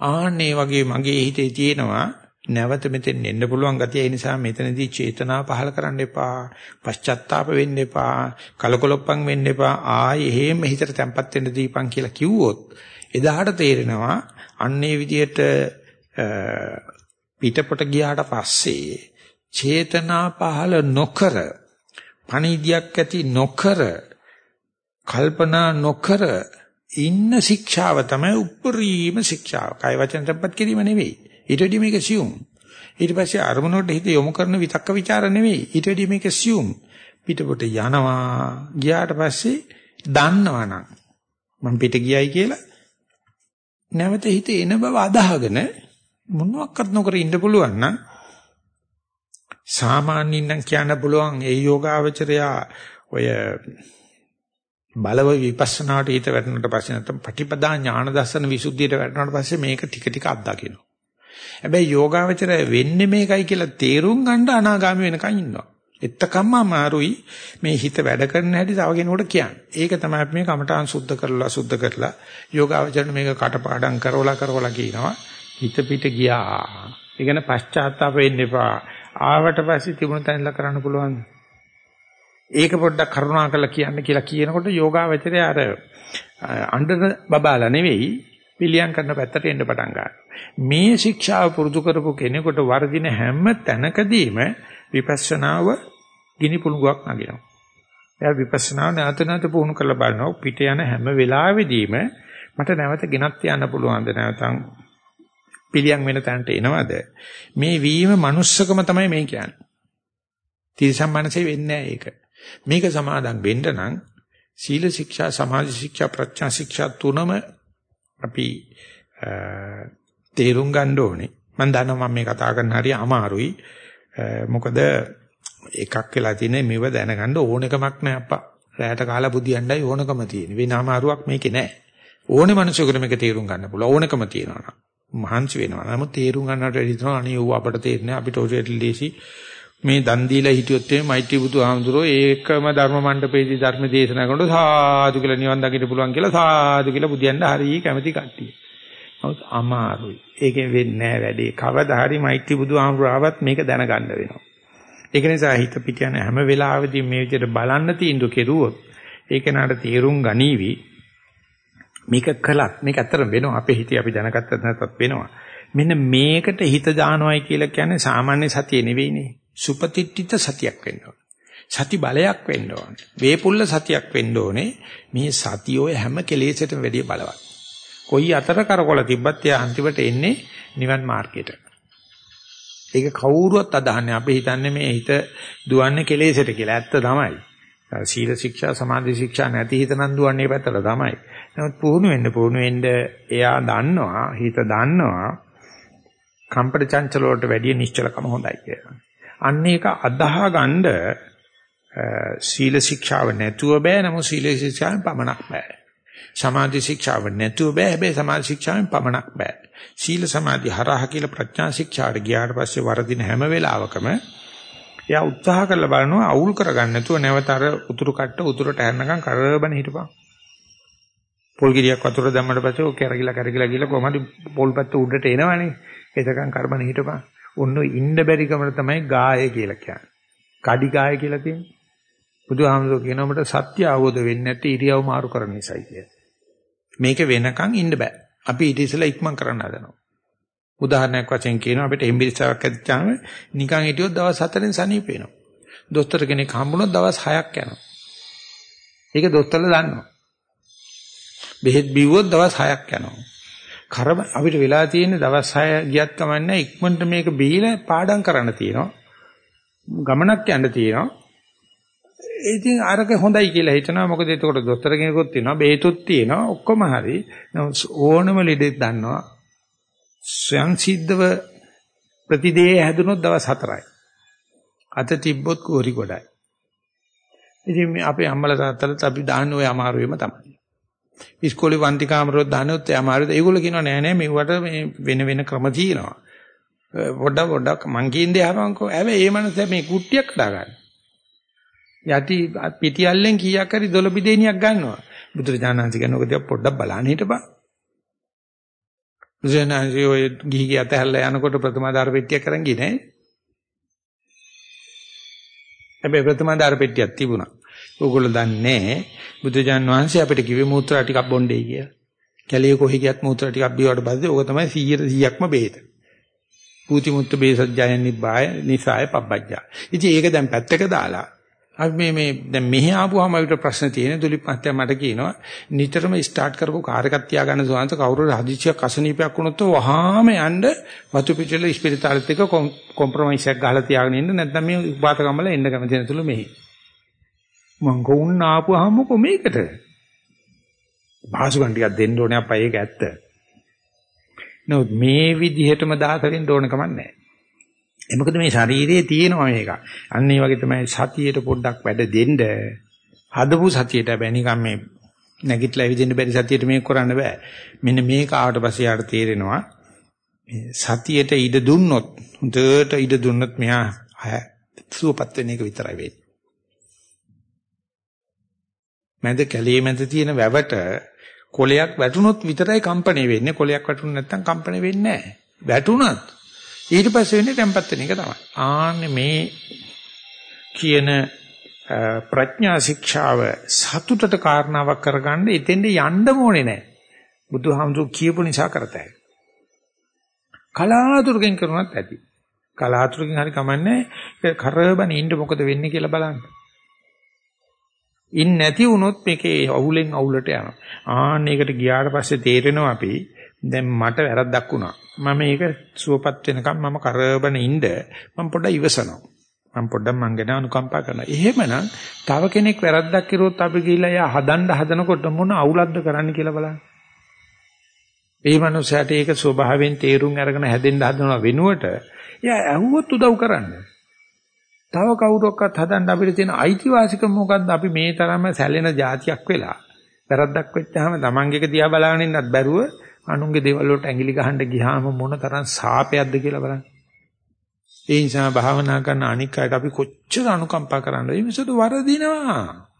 ආන්නේ වගේ මගේ හිතේ තියෙනවා නැවත මෙතෙන් එන්න පුළුවන් ගතිය ඒ නිසා මෙතනදී චේතනාව පහල කරන්න එපා පශ්චත්තාප වෙන්න එපා කලකොලොප්පන් වෙන්න එපා ආයේ එහෙම හිතට තැම්පත් වෙන්න දීපන් කියලා කිව්වොත් එදාට තේරෙනවා අන්නේ විදියට පිටපොට ගියාට පස්සේ චේතනා පහල නොකර පණිදියක් ඇති නොකර කල්පනා නොකර ඉන්න ශික්ෂාව තමයි උප්පරීම ශික්ෂාව. කය වචන තප්පත් කිරීම නෙවෙයි. ඊට වඩා මේක සියුම්. ඊට පස්සේ අරමුණට හිත යොමු කරන විතක්ක ਵਿਚාර නෙවෙයි. ඊට වැඩි මේක assume. පිටපොට යනවා. ගියාට පස්සේ දන්නවනම් මම පිට ගියයි කියලා නැවත හිත එන බව අදහගෙන මොනවත් නොකර ඉන්න පුළුවන් නම් සාමාන්‍යයෙන් නම් කියන්න පුළුවන් ඒ යෝගාවචරයා ඔය බලව විපස්සනාට හිත වැටෙනට පස්සේ නැත්නම් පටිපදා ඥාන දර්ශන විසුද්ධියට වැටෙනට පස්සේ මේක ටික ටික අත්දකිනවා. හැබැයි යෝගාවචරය වෙන්නේ මේකයි කියලා තේරුම් ගන්න අනාගාමී වෙනකන් ඉන්නවා. එත්තකම්ම අමාරුයි මේ හිත වැඩ කරන හැටි තව කෙනෙකුට කියන්න. ඒක තමයි මේ කමඨාන් සුද්ධ කරලා සුද්ධ කරලා යෝගාවචරණ මේක කටපාඩම් කරවලා කරවලා කියනවා. හිත පිට ගියා. ඒ කියන්නේ පශ්චාත්තාප වෙන්න එපා. ආවට පස්සේ තිබුණ තැනලා කරන්න පුළුවන්. ඒක පොඩ්ඩක් කරුණා කරලා කියන්න කියලා කියනකොට යෝගාවචරය අර අඬන බබාලා නෙවෙයි පිළියම් කරන පැත්තට එන්න පටන් ගන්නවා. මේ ශික්ෂාව පුරුදු කරපු කෙනෙකුට වර්ධින හැම තැනකදීම විපස්සනාව ගිනි පුළඟක් නගිනවා. එයා විපස්සනාව නැවත නැවත පුහුණු කරලා බලනවා පිට යන හැම වෙලාවෙදීම මට නැවත ගෙනත් යන්න පුළුවන්ද නැවතම් පිළියම් වෙන තැනට එනවද මේ වීම manussකම තමයි මේ කියන්නේ. තිරසම් මනසේ වෙන්නේ ඒක. මේක සමාදන් වෙන්න නම් සීල ශික්ෂා සමාධි ශික්ෂා ප්‍රඥා ශික්ෂා තුනම අපි තේරුම් ගන්න ඕනේ. මම දන්නවා මම මේ කතා කරන හරිය අමාරුයි. මොකද එකක් වෙලා තියෙන්නේ මෙව දැනගන්න ඕනකමක් නෑ අප්පා. රැයට කාලා බුදියණ්ඩයි ඕනකම තියෙන. වෙන අමාරුවක් මේකේ නෑ. ඕනේ මිනිසෙකුට මේක තේරුම් ගන්න පුළුවන්. ඕනකම තියෙනවා මහන්සි වෙනවා. නමුත් තේරුම් ගන්නට වැඩි තන අනේ ඌ අපට තේරෙන්නේ අපිට ඔය ලේසි මේ දන් දීලා හිටියොත් එමේ මෛත්‍රී බුදු ආමඳුරෝ ඒකම ධර්ම මණ්ඩපේදී ධර්ම දේශනා කරනකොට සාදු කියලා නිවන් දකින්න පුළුවන් කියලා සාදු කියලා බුදියන්ට හරිය කැමැති කට්ටිය. නමුත් අමාරුයි. ඒකෙන් වෙන්නේ නැහැ වැඩේ. කවදා හරි මෛත්‍රී බුදු ආමඳුරාවත් මේක දැනගන්න වෙනවා. ඒක නිසා හිත පිට යන හැම වෙලාවෙදී මේ විදිහට බලන්න තීන්දුව කෙරුවොත් ඒක නාට තීරුම් ගනීවි. මේක කළත් මේක ඇත්තට වෙනවා අපේ හිතේ අපි දැනගත්තත් නැත්නම් වෙනවා. මෙන්න මේකට හිත දානවයි කියලා කියන්නේ සාමාන්‍ය සතිය නෙවෙයිනේ. සුපතිට්ඨිත සතියක් වෙන්න ඕනේ. සති බලයක් වෙන්න ඕනේ. වේපුල්ල සතියක් වෙන්න ඕනේ. මේ සතිය ඔය හැම කෙලෙසටම වැඩිය බලවත්. කොයි අතර කරකොල තිබ්බත් එයා අන්තිමට එන්නේ නිවන් මාර්ගයට. ඒක කවුරුවත් අදහන්නේ අපි හිතන්නේ මේ හිත දුවන්නේ කෙලෙසට කියලා. ඇත්ත තමයි. සීල ශික්ෂා සමාධි ශික්ෂා නැති හිත නම් දුවන්නේ පැත්තට තමයි. නමුත් පුහුණු වෙන්න පුහුණු වෙන්න එයා දන්නවා හිත දන්නවා කම්පට චංචල වලට වැඩිය නිශ්චලකම හොඳයි කියලා. අන්න ඒක අදාහ ගන්න සීල ශික්ෂාව නැතුව බෑ නමුත් සීල ශික්ෂාවෙන් පමණක් බෑ. සමාධි ශික්ෂාව නැතුව බෑ හැබැයි සමාධි ශික්ෂාවෙන් පමණක් බෑ. සීල සමාධි හරහා කියලා ප්‍රඥා ශික්ෂාට ගියාට පස්සේ වරදින හැම වෙලාවකම එයා උත්සාහ කරලා බලනවා අවුල් කරගන්න නැතුව නැවත අර උතුරු කට්ට උතුරට හැරනකම් කරබන හිටපන්. පොල් ගෙඩියක් වතුර දැම්මට පස්සේ ඔක කරගිලා කරගිලා ගිහලා කොහමද පොල් පැත්ත උඩට එනවනේ. එතකන් කරබන හිටපන්. ඔන්න ඉන්න බැරි කමර තමයි ගාය කියලා කියන්නේ. කඩි ගාය කියලා තියෙන්නේ. බුදුහාමුදුරුවෝ කියනවා මට සත්‍ය අවබෝධ වෙන්නේ නැති ඉරියව් මාරු කරන නිසායි කියලා. මේක වෙනකන් ඉන්න බෑ. අපි ඊට ඉස්සෙල්ලා ඉක්මන් කරන්න හදනවා. උදාහරණයක් වශයෙන් කියනවා අපිට හෙම්බිරිස්සාවක් ඇදිච්චාම නිකන් හිටියොත් දවස් 4න් සනීප වෙනවා. දොස්තර කෙනෙක් හම්බුනොත් දවස් 6ක් යනවා. ඒක දොස්තරලා දන්නවා. බෙහෙත් බිව්වොත් දවස් 6ක් යනවා. කරම අපිට වෙලා තියෙන දවස් 6 ගියත් කමන්නේ ඉක්මනට මේක බීලා පාඩම් කරන්න තියෙනවා. ගමනක් යන්න තියෙනවා. ඉතින් අරක හොඳයි කියලා හිතනවා. මොකද එතකොට දොස්තර කෙනෙකුත් තියෙනවා. බේතුත් තියෙනවා. ඔක්කොම හරි. ඕනම ලෙඩෙක් දන්නවා. ස්වයං සිද්ධව ප්‍රතිදේ හැදුනොත් දවස් 4යි අත තිබ්බොත් කෝරි ගොඩයි. ඉතින් මේ අපේ අම්මලා තාත්තලාත් අපි දාන්නේ ওই අමාරුවෙම තමයි. ඉස්කෝලේ වන්ති කාමරවල දානොත් අමාරුද ඒගොල්ලෝ කියනවා නෑ නෑ මෙවට මේ වෙන වෙන ක්‍රම තියෙනවා පොඩ්ඩක් පොඩ්ඩක් මං කියන්නේ අහපන්කෝ හැබැයි ඒ මනස මේ කුට්ටියක් දාගන්න යටි පිටියල්ලෙන් කීයක් හරි දොළ බිදේනියක් ගන්නවා. බුදුරජාණන්සි කියනකො දිහා පොඩ්ඩක් බලන්න හිටපන්. බුදුරජාණන්සි ඔය ගිහි ගිය අතහැරලා යනකොට ප්‍රථමාදාර පෙට්ටියක් අරන් ගියේ නෑ. හැබැයි ප්‍රථමාදාර පෙට්ටියක් තිබුණා. ඕගොල්ලෝ දන්නේ බුදුජාන් වහන්සේ අපිට කිව්වේ මූත්‍රා ටිකක් බොණ්ඩේ කියලා. කැලිය කොහි ගියත් මූත්‍රා ටිකක් බීවට පස්සේ ඕක තමයි 100 100ක්ම බේත. පූති මුත්ත බේසජ්ජයන් නිබ්බාය නිසාය පබ්බජ්ජා. ඉතින් ඒක දැන් පැත්තක දාලා අපි මේ මේ දැන් මෙහි ආපුවාම අපිට ප්‍රශ්න තියෙන දුලිප් මහත්තයා මට කියනවා නිතරම ස්ටාර්ට් කරපු කාර් එකක් තියාගන්න සෝන්ත කවුරු හරි හදිසියක් අසනීපයක් වුණොත් වහාම යන්න වතු පිටල ස්පිරිතාලෙත් එක කොම්ප්‍රොමයිස් එකක් ගහලා තියාගෙන ඉන්න නැත්නම් මේ උපාත කම්මල එන්න කැමති නැතුළු මෙහි මං ගොන්න ආපුවාම කො මේකට භාසුකම් ටිකක් දෙන්න ඕනේ අප්පා ඒක ඇත්ත නමුත් මේ විදිහටම දාස වෙන්න ඕන කමක් නැහැ ඒ මොකද මේ ශරීරයේ තියෙනවා මේක. අන්න ඒ වගේ තමයි සතියට පොඩ්ඩක් වැඩ දෙන්න. හදපු සතියට බෑ නිකන් මේ නැගිටලා ඇවිදින්න බැරි සතියට මේක කරන්න බෑ. මෙන්න මේක ආවට පස්සේ යාට තේරෙනවා සතියට ඉඩ දුන්නොත් හොඳට ඉඩ දුන්නොත් මෙහා සුවපත් වෙන එක විතරයි වෙන්නේ. මැද කැලේ මැද තියෙන වැවට කොලයක් වැටුනොත් විතරයි කම්පණය වෙන්නේ. කොලයක් වැටුනේ නැත්නම් කම්පණය වෙන්නේ නැහැ. වැටුණත් ඊට පස්සේ වෙන්නේ tempat වෙන එක තමයි. ආන්නේ මේ කියන ප්‍රඥා ශික්ෂාව සතුටට කාරණාවක් කරගන්න එතෙන්ද යන්න ඕනේ නැහැ. බුදුහාමුදුරු කියපු නිසා කරතයි. කලාතුරකින් කරුණත් ඇති. කලාතුරකින් හරි කමන්නේ කරබන ඉන්න මොකද වෙන්නේ කියලා බලන්න. ඉන් නැති වුණොත් මේකේ අවුලෙන් අවුලට යනවා. ආන්න ඒකට ගියාට පස්සේ තේරෙනවා අපි දැන් මට වැරද්දක් වුණා. මම මේක සුවපත් වෙනකම් මම කරබන ඉන්න මම පොඩ්ඩක් ඉවසනවා. මම පොඩ්ඩක් මං ගැන අනුකම්පා කරනවා. එහෙමනම් තව කෙනෙක් වැරද්දක් කරුවොත් අපි ගිහිල්ලා එයා හදන්න හදනකොට මොන අවුලක්ද කරන්න කියලා බලන්න. ඒ මනුස්සයාට ඒක ස්වභාවයෙන් තේරුම් අරගෙන හැදෙන්න හදනවා වෙනුවට එයා ඇහුවොත් උදව් කරන්න. තව කවුරක්වත් හදන්න අපිට තියෙන අයිතිවාසිකම මොකද්ද? අපි මේ තරම සැලෙන જાතියක් වෙලා වැරද්දක් වෙච්චාම තමන්ගේක දිහා බලාගෙන ඉන්නත් බැරුව අනුන්ගේ දේවල් වලට ඇඟිලි ගහන්න ගියාම මොන තරම් සාපයක්ද කියලා බලන්න. ඒ නිසා භාවනා කරන අනික් අයට අපි කොච්චර අනුකම්පා කරන්නද? මේ මිසතු වරදිනවා.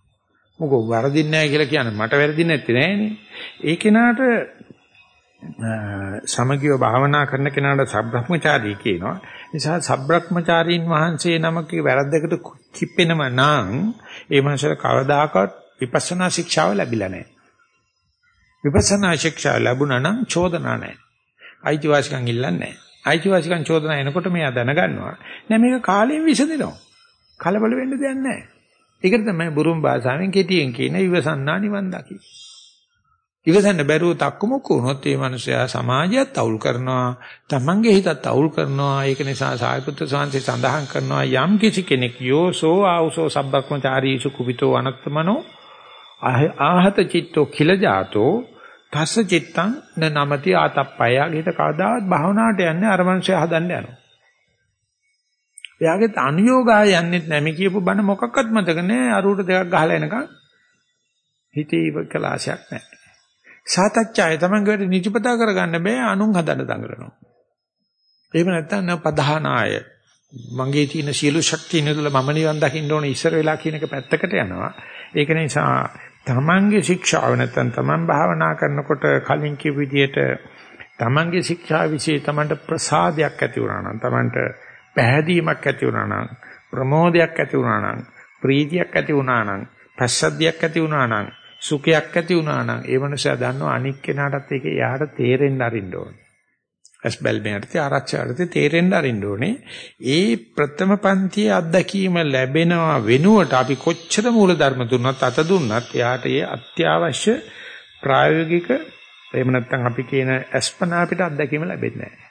මොකෝ වරදින්නේ නැහැ කියලා කියන්නේ මට වැරදින්නේ නැත්තේ නෑනේ. ඒ කෙනාට සමගිය භාවනා කරන කෙනාට සබ්‍රහ්මචාරී කියනවා. නිසා සබ්‍රහ්මචාරීන් වහන්සේ නමකේ වැරද්දකට කිප්පෙනම නම් ඒ මනසට කවදාකවත් විපස්සනා ශික්ෂාව ලැබිලා නැහැ. විපස්සනා ශික්ෂා ලැබුණා නම් චෝදනා නැහැ. අයිතිවාසිකම් ඉල්ලන්නේ නැහැ. අයිතිවාසිකම් චෝදනා එනකොට මෙයා දැනගන්නවා. නෑ මේක කාලයෙන් විසඳෙනවා. කලබල වෙන්න දෙයක් නැහැ. ඒකට තමයි බුරුම් භාෂාවෙන් කෙටියෙන් කියන ඉවසන්නා නිවන් දකි. ඉවසන්න බැරුව තක්කමුක්ක වුණොත් මේ මිනිසයා සමාජයත් අවුල් කරනවා, තමන්ගේ හිතත් අවුල් කරනවා. ඒක නිසා සායපුත්‍ර සාංශේ සඳහන් කරනවා යම් කිසි කෙනෙක් යෝසෝ ආවසෝ සබ්බක්මචාරීසු කුපිතෝ අනත්තමනෝ ආහත චිත්තෝ කිල ජාතෝ තස්ස චිත්තං න නමති ආතප්පය. යාගිට කවදාවත් භාවනාවට යන්නේ අර මනුස්සය හදන්න යනවා. එයාගේ අනුയോഗය යන්නේ නැමි කියපු බණ මොකක්වත් මතක නැහැ. අරුවට දෙකක් ගහලා එනකන් හිතේ ඉවකලාශයක් නැහැ. සාතච්ඡාය තමන්ගේ වැඩ නිජපතා කරගන්න බෑ අනුන් හදන්න දඟලනවා. එහෙම නැත්නම් පධානාය මගේ තියෙන සියලු ශක්තිය නේදලා මම නිවන් දකින්න ඕනේ ඉස්සර වෙලා කියන එක පැත්තකට යනවා. ඒක නිසා තමන්ගේ ශික්ෂාව නැත්නම් තමන් භාවනා කරනකොට කලින් කිව් විදිහට තමන්ගේ ශික්ෂා વિશે තමන්ට ප්‍රසාදයක් ඇති වුණා නම් තමන්ට පැහැදීමක් ඇති වුණා නම් ප්‍රමෝදයක් ඇති වුණා නම් ප්‍රීතියක් ඇති වුණා නම් පස්සද්ධියක් ඇති වුණා නම් සුඛයක් ඇති වුණා නම් ඒ මනුස්සයා දන්නවා අනික් කෙනාටත් ඒක එයාට තේරෙන්න අරින්න ඕනේ. ඇස් බැල්මේට ආරක්ෂාවට තේරෙන්න අරින්න ඕනේ. ඒ ප්‍රථම පන්තියේ අත්දැකීම ලැබෙනවා වෙනුවට අපි කොච්චර මූල ධර්ම දුන්නත් අත දුන්නත් එයාට ඒ අත්‍යවශ්‍ය ප්‍රායෝගික එහෙම නැත්නම් අපි කියන අස්පනා අපිට අත්දැකීම ලැබෙන්නේ නැහැ.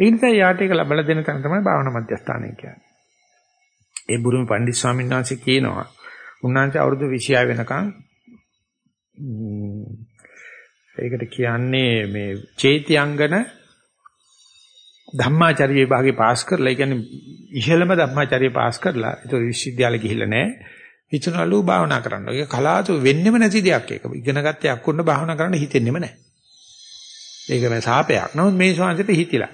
ඒ නිසා යාට ඒක ලැබලා දෙන තැන තමයි භාවනා මධ්‍යස්ථානය කියන්නේ. ඒ බුරුම පණ්ඩිත ස්වාමීන් වහන්සේ කියනවා උන්වහන්සේ අවුරුදු 26 වෙනකන් ඒකට කියන්නේ මේ චේතියංගන ධම්මාචාර්ය විභාගේ පාස් කරලා ඒ කියන්නේ ඉහළම ධම්මාචාර්ය පාස් කරලා ඒක විශ්වවිද්‍යාලෙ ගිහිල්ලා නැහැ. හිතනලු භාවනා කරන්න. ඒක කලාතු වෙන්නෙම නැති දෙයක් ඒක. ඉගෙන ගත්තේ අක්කුන්න භාවනා කරන්න හිතෙන්නෙම නැහැ. ඒක මේ සාපයක්. නමුත් මේ ශාන්සිට හිතිලා.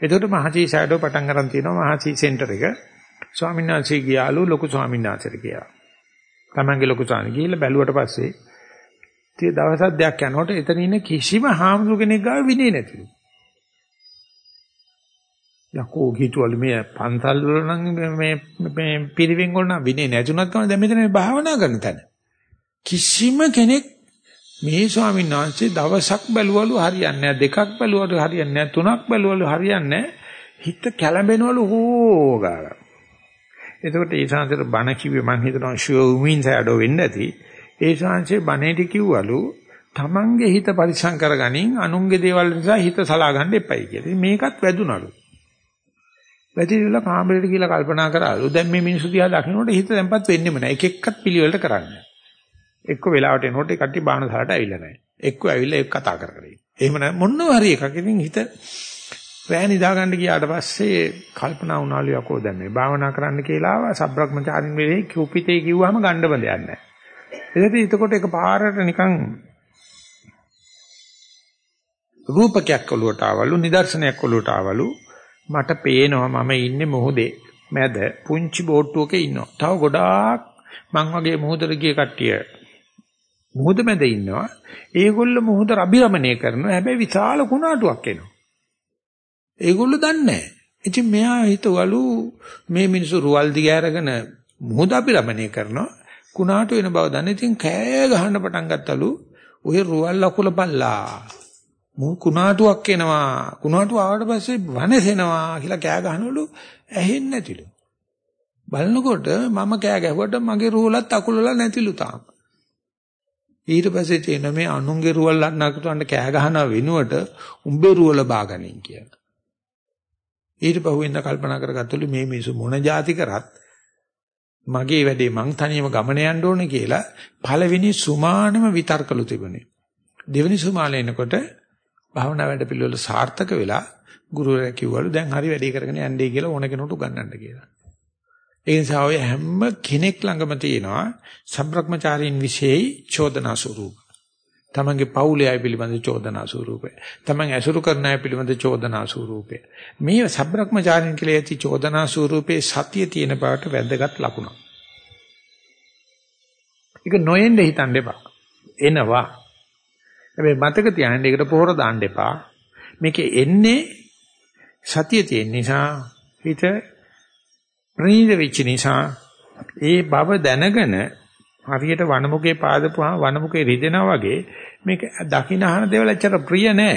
එතකොට මහසි ෂැඩෝ පටන් ගන්න තියෙනවා මහසි සෙන්ටර් එක. ස්වාමීන් වහන්සේ ගියාලු ලොකු ස්වාමීන් වහන්සේට කියලා. තමන්ගේ ලොකු ස්වාමීන් ගිහිල්ලා බැලුවට පස්සේ ඉතින් දවසක් දෙයක් යනකොට එතන ඉන්න කිසිම හාමුදුර කෙනෙක් ගාව විනේ නැතිලු. යකෝ හිතුවලු මේ පන්සල් වල නම් මේ මේ පිරිවෙන් වල නම් විනේ නැතුණත් කම දැන් මෙතන මේ භාවනා කරන තැන. කිසිම කෙනෙක් මේ ස්වාමීන් වහන්සේ දවසක් බැලුවලු හරියන්නේ නැහැ දෙකක් බැලුවලු හරියන්නේ නැහැ තුනක් බැලුවලු හරියන්නේ නැහැ හිත කැළඹෙනවලු හෝගාලා. එතකොට ඒ ශාන්තර බණ කිව්වේ මං හිතනවා ෂුවර් වුමින් සෑඩෝ වෙන්න ඇති. ඒ ශාන්සේ බණේටි කිව්වලු තමන්ගේ හිත පරිසම් කරගනින් අනුන්ගේ දේවල් නිසා හිත සලා ගන්න එපයි කියලා. මේකත් වැදුනලු. වැදිලා කාමරේට කියලා කල්පනා කරාලු දැන් මේ මිනිස්සු දිහා දකින්නකොට හිත දැන්පත් වෙන්නෙම නැහැ. එක එක්කත් පිළිවෙලට කරන්නේ. එක්ක වෙලාවට එනකොට ඒ කට්ටිය බාහනසලට ඇවිල්ලා නැහැ. එක්ක ඇවිල්ලා ඒක කතා කර කර ඉන්නේ. එහෙම නැ මොනවා හරි එකක් ඉතින් හිත රෑ නිදා ගන්න ගියාට පස්සේ කල්පනා වුණාලු යකෝ දැන් මේ භාවනා කරන්න කියලා ආවා සබ්‍රක්‍මචාරින් වෙලේ කුපිතේ කිව්වහම ගන්න බඳයක් නැහැ. එතකොට එතකොට එක පාරට නිකන් රූපකයක් ඔලුවට ආවලු නිදර්ශනයක් ඔලුවට ආවලු මට පේනවා මම ඉන්නේ මොහොතේ මැද පුංචි බෝට්ටුවක ඉන්නවා. තව ගොඩාක් මං වගේ මොහොතට ගිය කට්ටිය මොහොත මැද ඉන්නවා. ඒගොල්ල මොහොත අභිරමණය කරනවා. හැබැයි විශාල කුණාටුවක් එනවා. ඒගොල්ලෝ දන්නේ නැහැ. ඉතින් මෙයා හිතවලු මේ මිනිස්සු රුවල් දිග අරගෙන මොහොත අභිරමණය කරනවා. කුණාටු වෙන බව දන්නේ. ඉතින් කෑ ගහන්න පටන් ගත්තලු. ඔය රුවල් අකුල බල්ලා. මු කුණාටුවක් එනවා. කුණාටුව ආවට පස්සේ වනසෙනවා කියලා කෑ ගහනවලු ඇහෙන්නේ නැතිලු. බලනකොට මම කෑ ගැහුවට මගේ රුවලත් අකුලල නැතිලු තාම. ඊට පස්සේ තේන මේ අනුන්ගේ රුවල් අන්නකට කෑ ගහන වෙනුවට උඹේ රුවල බාගනින් කියලා. ඊට පහුවෙන්ද කල්පනා කරගත්තලු මේ මිනිස්සු මොන જાති කරත් මගේ වැඩේ මං තනියම ගමන යන්න ඕනේ කියලා පළවෙනි සුමානම විතර්කලු තිබුණේ දෙවෙනි සුමාලේ එනකොට භාවනා වැඩ පිළිවෙල සාර්ථක වෙලා ගුරුවරයා කිව්වලු දැන් හරි වැඩේ කරගෙන යන්නේ කියලා ඕන කෙනෙකුට උගන්වන්න කියලා. ඒ නිසා ඔය හැම කෙනෙක් ළඟම තියෙනවා සබ්‍රක්‍මචාරීන් විශේෂයි චෝදනා ස්වරූප. තමන්ගේ පවුලේ අය පිළිබඳ චෝදනා ස්වරූපය. තමන් ඇසුරු කරන අය පිළිබඳ චෝදනා ස්වරූපය. මේ සබ්‍රක්‍මචාරීන් කියලා ඇති චෝදනා ස්වරූපේ සතිය තියෙන බවට වැදගත් ලකුණක්. ඒක නොයෙන්ද හිතන්න එපා. එනවා. හැබැයි මතක තියාගන්න ඒකට පොහොර දාන්න එපා. මේක එන්නේ සතිය තියෙන නිසා හිත ප්‍රණීත වෙච්ච නිසා ඒ බව දැනගෙන හරියට වනමුකේ පාදපුවා වනමුකේ රිදෙනා වගේ මේක දකින්න අහන දේවල් ඇත්තට ප්‍රිය නෑ.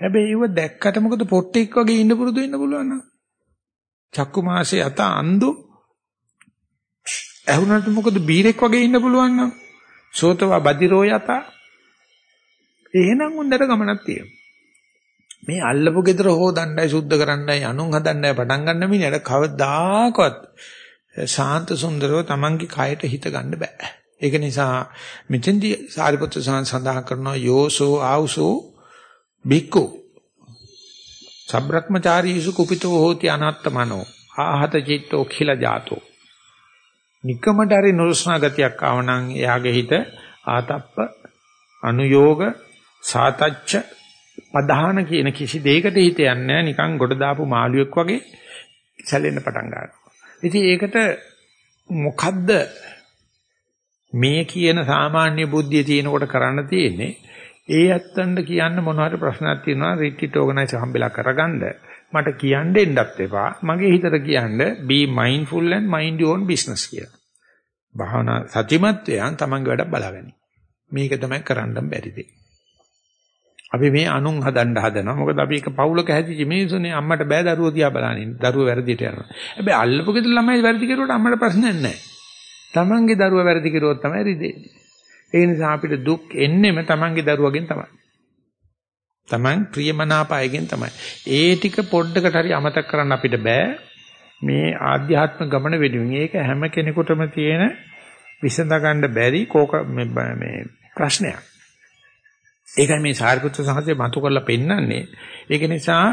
හැබැයි ඒව දැක්කට මොකද පොට්ටෙක් වගේ ඉන්න පුරුදු වෙන්න පුළුවන් නේද? චක්කු මාසේ අත අන්දු ඇහුනට මොකද බීරෙක් වගේ ඉන්න පුළුවන් නම් සෝතවා බදිරෝ යතා එහෙනම් උන්දට ගමනක් තියෙනවා. මේ අල්ලපු gedara හොදණ්ඩයි සුද්ධ කරන්නයි අනුන් හදන්නයි පටන් ගන්න මිනිහට කවදාකවත් ශාන්ත සුන්දරව Tamange කයට හිත ගන්න බෑ. ඒක නිසා මෙතෙන්දී සාරිපුත්‍ර සඳහන් කරනවා යෝසෝ ආවුසෝ බික්කු සබ්‍රක්‍මචාරීසු කුපිතෝ හෝති අනාත්තමනෝ ආහත චිත්තෝ කිල ජාතෝ නිකමට හරි නුරුස්නා ගතියක් ආවනම් එයාගේ හිත ආතප්ප අනුയോഗ සාතච්ච පධාන කියන කිසි දෙයකට හිත යන්නේ නිකන් ගොඩ දාපු මාළුවෙක් වගේ සැලෙන්න පටන් ගන්නවා. ඉතින් ඒකට මොකද්ද මේ කියන සාමාන්‍ය බුද්ධිය තියෙනකොට කරන්න තියෙන්නේ ඒ ඇත්තන්ට කියන්න මොන හරි ප්‍රශ්නයක් තියෙනවා රිට්‍රීට් ඕගනයිසර් හම්බෙලා කරගන්න මට කියන්න එන්නත් එපා මගේ හිතට කියන්න be mindful and mind your own business කියලා. භාවනා සතිමත් වේයන් තමන්ගේ වැඩ බලාගනි. මේක තමයි කරන්න බැරි දෙය. අපි මේ අනුන් හදන්න හදනවා. මොකද අපි එක පවුලක හැදිච්ච මිනිස්සුනේ අම්මට බෑ දරුවෝ දිහා බලන්නේ. දරුවෝ වැරදිට යනවා. හැබැයි අල්ලපු ගෙදර ළමයි වැරදි කරුවට අම්මට ප්‍රශ්නයක් නැහැ. Tamange දරුවා වැරදි කරුවොත් තමයි රිදෙන්නේ. ඒ නිසා අපිට දුක් එන්නෙම Tamange දරුවගෙන් තමයි. Taman ප්‍රියමනාපයගෙන් තමයි. ඒ ටික පොඩ්ඩකට හරි අමතක කරන්න අපිට බෑ. මේ ආධ්‍යාත්ම ගමන වෙනුවෙන් ඒක හැම කෙනෙකුටම තියෙන විසඳ ගන්න බැරි කෝක මේ ප්‍රශ්නයක්. ඒකයි මේ සාරිපුත්‍ර සහජය මතු කරලා පෙන්නන්නේ. ඒක නිසා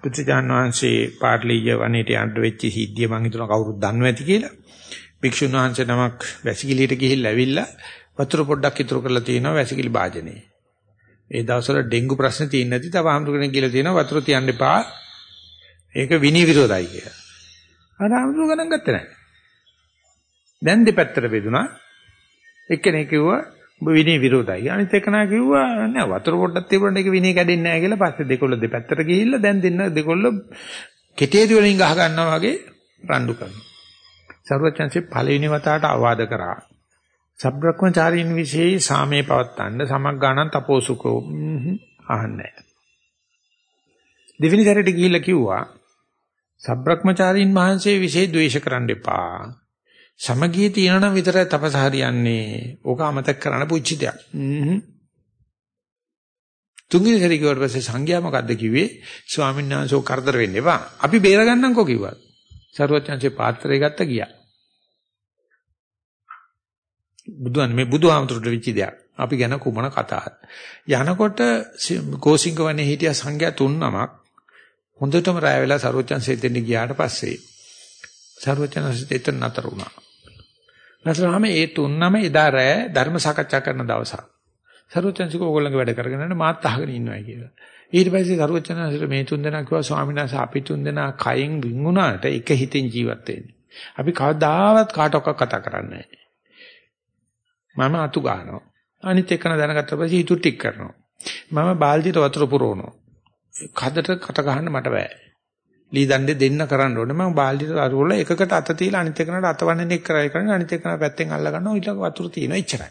පුත්‍රජාන් වහන්සේ පාර්ලිය වනයේට යන්න වෙච්ච සිද්ධිය මම හිතනවා කවුරුත් දන්නවා ඇති කියලා. භික්ෂුන් වහන්සේ නමක් වැසිකිළියට ගිහිල්ලා ඇවිල්ලා වතුර පොඩ්ඩක් ඉතුරු කරලා තියෙනවා වැසිකිලි භාජනේ. ඒ දවස්වල ඩෙන්ගු ප්‍රශ්න තියෙන්නේ නැති තව ආම්තු කෙනෙක් කියලා තියෙනවා වතුර තියන්න එපා. ඒක විනී විරෝධයි කියලා. අර ආම්තු ගණන් ගත්තේ නැහැ. දැන් දෙපැත්තට බෙදුනා. එක්කෙනෙක් කිව්වා ඔබ විනය විරෝධයි. අනිත් එකනා කිව්වා නෑ වතුර පොඩ්ඩක් තිබුණාට ඒක විනය කැඩෙන්නේ නෑ කියලා පස්සේ දෙකොල්ල දෙපැත්තට ගිහිල්ලා දැන් දෙන්න දෙකොල්ල කෙටේදී වලින් ගහ ගන්නවා වගේ රණ්ඩු කරනවා. සර්වචන්සේ පළවෙනි වතාවට අවවාද කරා. සබ්‍රක්‍මචාරීන් විශේෂ සාමේ පවත්තන්න සමග්ගාණන් තපෝසුකෝ අහන්නේ. දෙවෙනි සැරේට ගිහිල්ලා කිව්වා සබ්‍රක්‍මචාරීන් වහන්සේ විශේෂ ද්වේෂ කරන්න එපා. සමගිය තියෙනනම් විතරයි තපස හරියන්නේ. ඕක අමතක කරන්න පුංචි දෙයක්. තුන්වෙනි සැරේ කිව්වට පස්සේ සංඝයා මොකද්ද කිව්වේ? ස්වාමීන් වහන්සේ කරදර වෙන්න එපා. අපි බේරගන්නම්කෝ කිව්වා. සරුවචන්සේ පාත්‍රය ගත්ත ගියා. බුදුන් මේ බුදුහාමුදුරට වෙච්ච දෙයක්. අපි ගැන කුමන කතාවක්. යනකොට කෝසිංග වනේ හිටිය සංඝයා තුන් නමක් හොඳටම රැය වෙලා සරුවචන්සේ දෙන්න ගියාට පස්සේ සරුවචන්සේ එතන නතර වුණා. නැත්නම් මේ තුන් නම එදා රැය ධර්ම සාකච්ඡා කරන දවසක්. සරුවචන්සික ඕගොල්ලන්ගේ වැඩ කරගෙන යන මාත් අහගෙන ඉන්නවා කියලා. ඊට පස්සේ සරුවචනන්සිට මේ තුන් දෙනා කිව්වා ස්වාමීන් වහන්සේ අපි තුන් දෙනා කයෙන් වින්ුණාට එක හිතෙන් ජීවත් වෙන්නේ. අපි කවදාවත් කාටවත් කතා කරන්නේ මම අතු ගන්නවා. අනිත් එකන දැනගත්ත පස්සේ ඊටු ටික කරනවා. මම බාල්දියට වතුර පුරවනවා. කඩට කට ගහන්න මට බෑ. ලී දණ්ඩේ දෙන්න කරන්න ඕනේ. මම බාල්දියට අරවල එකකට අත තියලා අනිත් එකනට අතවන්නේ එක් කරයි කරන්නේ අනිත් එකන පැත්තෙන් අල්ල ගන්නවා ඊට වතුර තියෙනවා එච්චරයි.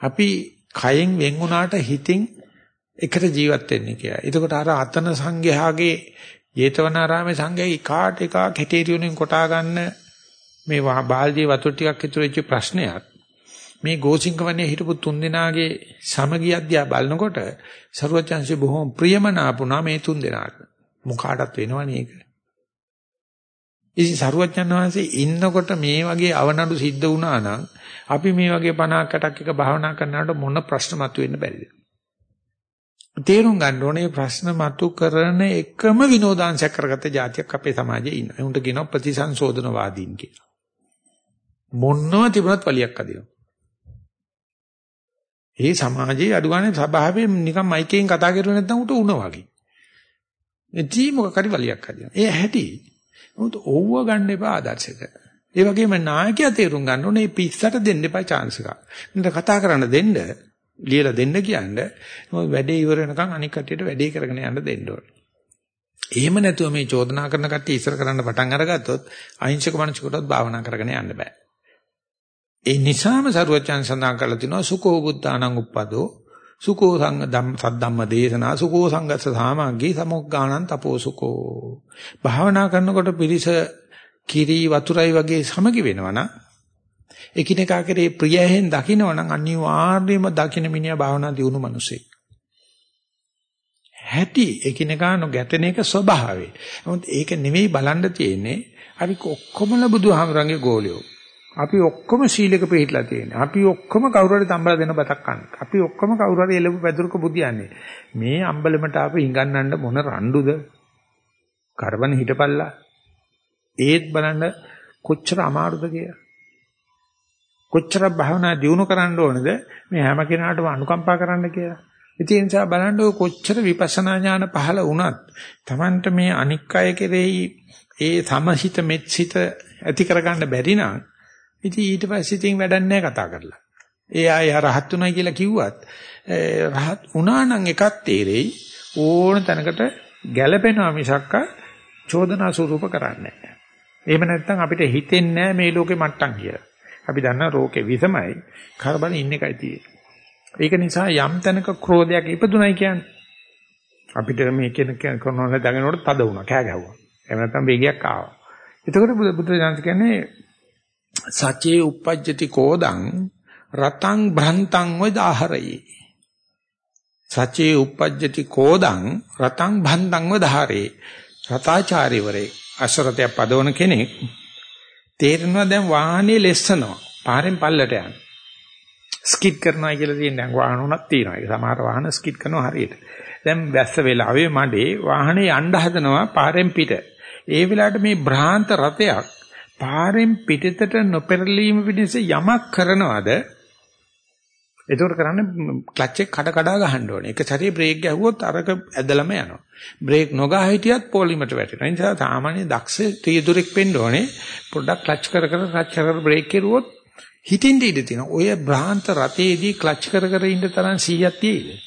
අපි කයෙන් වෙන් වුණාට හිතින් එකට ජීවත් වෙන්නේ කියලා. එතකොට අර අතන සංඝයාගේ ජේතවනාරාමේ සංඝයා කාට එක කැටේරියුනින් කොටා ගන්න මේ බාල්දියේ වතුර ටිකක් ඉතුරු වෙච්ච ප්‍රශ්නයක් මේ ගෝසිංකවන්නේ හිටපු තුන් දෙනාගේ සමගිය අධ්‍යා බලනකොට ਸਰුවචන්සේ බොහොම ප්‍රියමනාපුණා මේ තුන් දෙනාට. මොකාටත් වෙනවනේ ඒක. ඉතින් සරුවච්චන් වහන්සේ ඉන්නකොට මේ වගේ අවනඩු සිද්ධ වුණා නම් අපි මේ වගේ 50කටක් එක භාවනා කරනකොට මොන ප්‍රශ්න මතුවෙන්න බැරිද? තේරුම් ගන්න ඕනේ ප්‍රශ්න මතු කරන එකම විනෝදාංශයක් කරගත්ත જાතියක් අපේ සමාජයේ ඉන්නවා. උන්ට කියනවා ප්‍රතිසංශෝධනවාදීන් කියලා. මොනව තිබුණත් වලියක් අදිනවා. ඒ සමාජයේ අඩුගානේ සභාවේ නිකන් මයිකෙන් කතා කරුවේ නැත්නම් උට උණ වගේ. ඒ ජී මොකක් හරි වලියක් අදිනවා. ඒ ඇහැටි නමුත් ඕව ගන්න එපා ආදර්ශයට. ඒ වගේම නායකයා තේරුම් ගන්න ඕනේ මේ පිස්සට දෙන්න එපා chance එකක්. මට කතා කරන්න දෙන්න, ලියලා දෙන්න කියන්නේ වැඩේ ඉවර වෙනකන් අනික් කට්ටියට වැඩේ කරගෙන යන්න දෙන්න ඕනේ. එහෙම නැතුව මේ චෝදනා කරන කට්ටිය ඉස්සර කරන්න පටන් අරගත්තොත් අහිංසක මනසකටවත් භාවනා කරගෙන යන්න බෑ. ඒ නිසාම සරුවචන් සඳහන් කරලා තිනවා සුකෝ බුද්ධානං උප්පදෝ සුකෝ සංග ධම්ම සද්ධම්ම දේශනා සුකෝ සංගස්ස සාමග්ගී සමුග්ගාණං තපෝසුකෝ භාවනා කරනකොට පිරිස කිරි වතුරයි වගේ සමගි වෙනවනම් එකිනෙකා කෙරේ ප්‍රියයෙන් දකින්නවනම් අනිවාර්යයෙන්ම දකින්න මිනිහා භාවනා දියුණු මිනිසෙක් හැටි එකිනෙකා නොගැටෙන එක ස්වභාවය. නමුත් ඒක නෙවෙයි බලන්න තියෙන්නේ අපි ඔක්කොමල බුදුහාමරංගේ ගෝලියෝ. අපි ඔක්කොම සීලක පිළිట్లా තියෙනවා. අපි ඔක්කොම කවුරු හරි තම්බලා දෙන බතක් කන්නේ. අපි ඔක්කොම කවුරු හරි එළඹ පැදුරක බුදියන්නේ. මේ අම්බලමට ආපු හිඟන්නන්න මොන රණ්ඩුද? කරබන හිටපල්ලා. ඒත් බලන්න කොච්චර අමාරුද කියලා. කොච්චර භාවනා දියුණු කරන්න ඕනද මේ හැම කෙනාටම අනුකම්පා කරන්න කියලා. ඉතින් ඒ නිසා බලන්න ඔය කොච්චර විපස්සනා ඥාන පහළ වුණත් Tamanට මේ අනික් අය කෙරෙහි ඒ සමහිත මෙත්සිත ඇති කරගන්න බැරි නම් ඉතින් ඊට පස්සේ ඉතින් වැඩක් නැහැ කතා කරලා. ඒ ආය රහත් උනායි කියලා කිව්වත් රහත් උනා නම් එකක් තේරෙයි ඕන තැනකට ගැළපෙනවා මිසක්ක චෝදනා ස්වරූප කරන්නේ නැහැ. එහෙම නැත්නම් අපිට හිතෙන්නේ මේ ලෝකේ මට්ටම් කියලා. අපි දන්නා රෝගේ විසමයි කරබන ඉන්න එකයි තියෙන්නේ. ඒක නිසා යම් තැනක ක්‍රෝධයක් ඉපදුනයි කියන්නේ. අපිට මේ කියන කරනවා දගෙනකොට තද වුණා කෑ ගැහුවා. එහෙම නැත්නම් වේගයක් ආවා. එතකොට බුදු දහම කියන්නේ සචේ uppajjati කෝදං රතං භ්‍රන්තං වදාහරයි. සචේ uppajjati කෝදං රතං භන්තං වදාහරේ රතාචාර්යවරේ අසරතය පදවන කෙනෙක් තේරෙනවා දැන් වාහනේ ලෙස්සනවා. පාරෙන් පල්ලට යන ස්කිඩ් කරනවා කියලා තියෙන දැන් වාහන උනක් තියෙනවා. ඒක සමහර වාහන ස්කිඩ් කරනවා හරියට. දැන් වැස්ස වෙලාවේ මඩේ වාහනේ යන්න හදනවා පාරෙන් පිට. ඒ වෙලාවට මේ භ්‍රාන්ත රතයක් පාරෙන් පිටතට නොපෙරලීම පිණිස යමක් කරනවද එතකොට කරන්නේ ක්ලච් එක කඩ කඩ ගහන්න ඕනේ. එක සැරේ බ්‍රේක් ගැහුවොත් අරක ඇදලම යනවා. බ්‍රේක් නොගහ හිටියත් පොලිමට වැටෙනවා. ඒ නිසා සාමාන්‍ය දක්ෂ ත්‍රිදුරෙක් වෙන්න ඕනේ. පොඩ්ඩක් ක්ලච් කර කර ක්ලච් කර බ්‍රේක් කෙරුවොත් හිතින් ඉඳ තියෙනවා. ඔය භ්‍රාන්ත රතේදී ක්ලච් කර කර ඉන්න තරම් 100ක් තියෙයිද?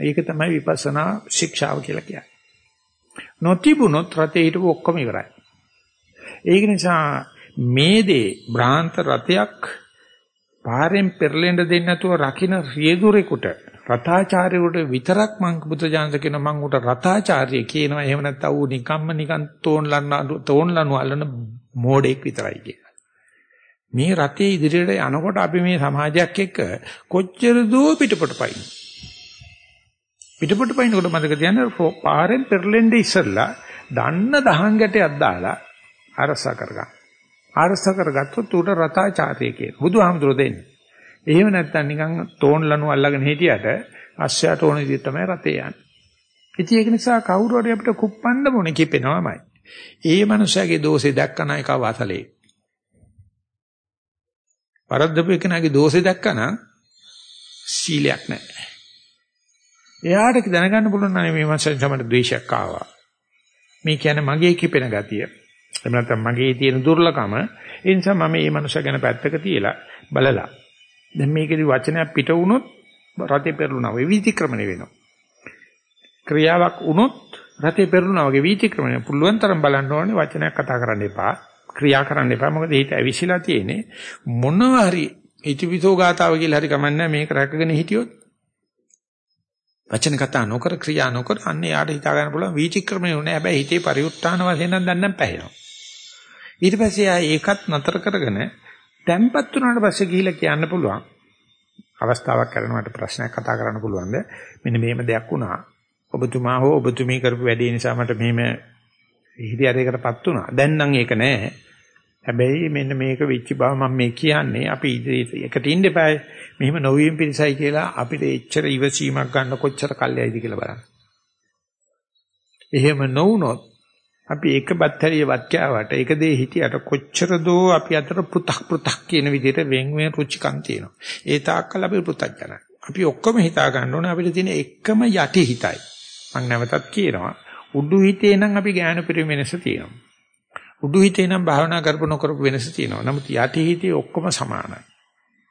ඒක තමයි විපස්සනා ශික්ෂාව කියලා කියන්නේ. නොතිබුණොත් රතේ හිටපු ඔක්කොම ඉවරයි. ඒක නිසා මේ දේ භ්‍රාන්ත රතයක් පාරෙන් පෙරලෙන්න දෙන්නේ නැතුව රකින්න රියදුරෙකුට රතාචාර්යවට විතරක් මං බුදුජානක කියන මං උට රතාචාර්ය කියනවා එහෙම නැත්නම් ඌ නිකම්ම නිකන් තෝන්ලන්න තෝන්ලනු අල්ලන මෝඩෙක් විතරයි කියලා. මේ රතේ ඉදිරියට යනකොට අපි මේ සමාජයක් එක්ක කොච්චර දෝ පිටපොට පයින්. පිටපොට පයින්කොට මතක තියන්න පාරෙන් පෙරලෙන්න ඉස්සෙල්ලා දන්න දහං ගැටයක් දාලා අරසා කරගන්න. අරසා කරගත්තොත් උට රතාචාර්ය කියන. බුදුහාමුදුරෝ දෙන්නේ. එහෙම නැත්නම් නිකන් තෝන් ලනු අල්ලගෙන හිටියට අශ්වයාට ඕන විදිහට තමයි රතේ යන්නේ. ඉතින් ඒක නිසා කවුරු හරි අපිට කුප්පන්න මොනේ කිපෙනවමයි. ඒ මනුස්සයාගේ දෝෂේ දැක්කන එක වාසලේ. වරද්දපු එකනාගේ දෝෂේ දැක්කනම් සීලයක් නැහැ. එයාට දැනගන්න පුළුවන් නම් මේ මනුස්සයන් සමට ද්වේෂයක් ආවා. මේ කියන්නේ මගේ කිපෙන ගතිය. එහෙම නැත්නම් මගේ තියෙන දුර්ලකම. ඒ නිසා මම මේ මනුස්සයා ගැන පැත්තක තියලා බලලා දැන් මේකේදී වචනයක් පිට වුණොත් රතේ පෙරළුණා වගේ වීතික්‍රමණය වෙනවා. ක්‍රියාවක් වුණොත් රතේ පෙරළුණා වගේ වීතික්‍රමණය පුළුවන් තරම් බලන්න ඕනේ වචනයක් කතා කරන්න එපා. ක්‍රියා කරන්න එපා. මොකද හිත ඇවිසිලා තියෙන්නේ මොනවා හරි ඉතිවිසෝ ගාතාව කියලා හරි කමන්නේ මේක රැකගෙන හිටියොත් වචන කතා නොකර ක්‍රියා නොකර අන්න යාට හිතා ගන්න පුළුවන් වීචක්‍රමණය උනේ හැබැයි හිතේ පරිඋත්ථාන වශයෙන් නම් දැන්නම් පැහැෙනවා. ඊට පස්සේ ආ ඒකත් නතර කරගෙන තැම්පත් වුණාට පස්සේ ගිහිල්ලා කියන්න පුළුවන්. අවස්ථාවක් කරනවාට ප්‍රශ්නයක් කතා කරන්න පුළුවන්ද? මෙන්න මෙහෙම දෙයක් වුණා. ඔබතුමා හෝ ඔබතුමී කරපු වැඩේ නිසා මට මෙහෙම හිරියරයකටපත් වුණා. දැන් නම් ඒක නෑ. හැබැයි මෙන්න මේක වෙච්ච බව මම මේ කියන්නේ අපි ඉදිරියට එකට ඉන්න එපායි. මෙහෙම නොවීම පිණිසයි කියලා අපිට එච්චර ඉවසීමක් ගන්න කොච්චර කල්යයිද කියලා බලන්න. එහෙම නොවුනොත් අපි එක බත්තරිය වාක්‍යාවට එක දේ හිටියට කොච්චර දෝ අපි අතර පෘ탁 පෘ탁 කියන විදිහට වෙන් වෙන රුචිකම් තියෙනවා. ඒ තාක්කල් අපි පෘ탁 කරනවා. අපි ඔක්කොම හිතා ගන්න ඕනේ අපිට තියෙන එකම යටි හිතයි. මම නැවතත් කියනවා උඩු හිතේ නම් අපි ඥාන පරිමේනස තියෙනවා. උඩු හිතේ නම් භාවනා කරපු නොකරපු වෙනස තියෙනවා. නමුත් යටි හිතේ ඔක්කොම සමානයි.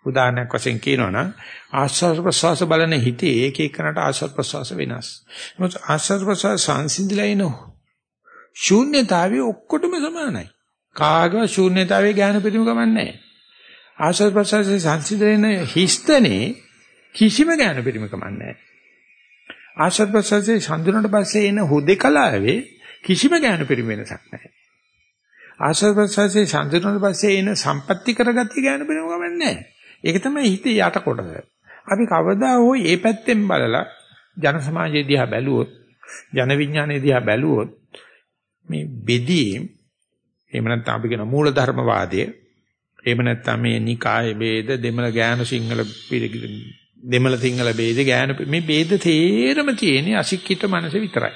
උදාහරණයක් වශයෙන් කියනවා නම් ආස්වාද ප්‍රසවාස බලන හිතේ එක එකනට ආස්වාද ප්‍රසවාස වෙනස්. මොකද ආස්වාද ප්‍රසවාස සංසිඳිලා ඉනෝ ශූන්‍යතාවයේ ඔක්කොටම සමානයි. කාගව ශූන්‍යතාවයේ ඥාන පිටිම කමන්නේ ආශ්‍රද ප්‍රසවාසයේ සංසිඳන හිස්තනේ කිසිම ඥාන පිටිම කමන්නේ ආශ්‍රද ප්‍රසවාසයේ සංදුනට පස්සේ එන හුදේකලාවේ කිසිම ඥාන පිටිම වෙනසක් නැහැ. ආශ්‍රව ප්‍රසවාසයේ සංසිඳුණාට පස්සේ එන සම්පatti කරගතිය ගන්න බෑ නෝකමන්නේ නැහැ. ඒක තමයි හිතේ යට කොටස. අපි කවදා හෝ මේ පැත්තෙන් බලලා ජන සමාජයේ දිහා බැලුවොත් ජන විඥානයේ දිහා බැලුවොත් මේ බෙදීම් එහෙම නැත්නම් අපි කියන මූලධර්මවාදය එහෙම නැත්නම් මේ නිකාය ભેද දෙමළ ගාන සිංහල දෙමළ සිංහල ભેද ගාන මේ ભેද තේරම තියෙන්නේ අසික්කිත මනස විතරයි.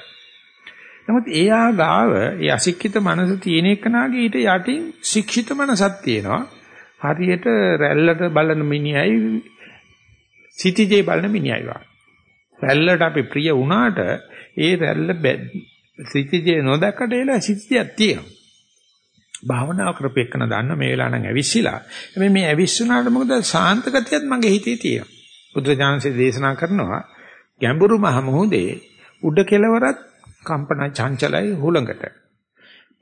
නමුත් එයා ගාව ඒ අශික්ෂිත මනස තියෙන එකනාගේ ඊට යටින් ශික්ෂිත මනසක් තියෙනවා. හරියට රැල්ලට බලන මිනිහයි සිටිජේ බලන මිනිහයි වගේ. රැල්ලට අපි ප්‍රිය වුණාට ඒ රැල්ල සිතිජේ නොදැක්කට එලා සිතිජයක් තියෙනවා. භාවනා කරපෙන්න දන්න මේ වෙලාව නම් ඇවිස්සিলা. හැබැයි මේ ඇවිස්සුනාට මොකද සාන්ත ගතියත් මගේ හිතේ තියෙනවා. බුදුරජාණන්සේ දේශනා කරනවා ගැඹුරු මහ මොහොතේ උඩ කෙලවරත් කම්පන චංචලයි හුලඟට.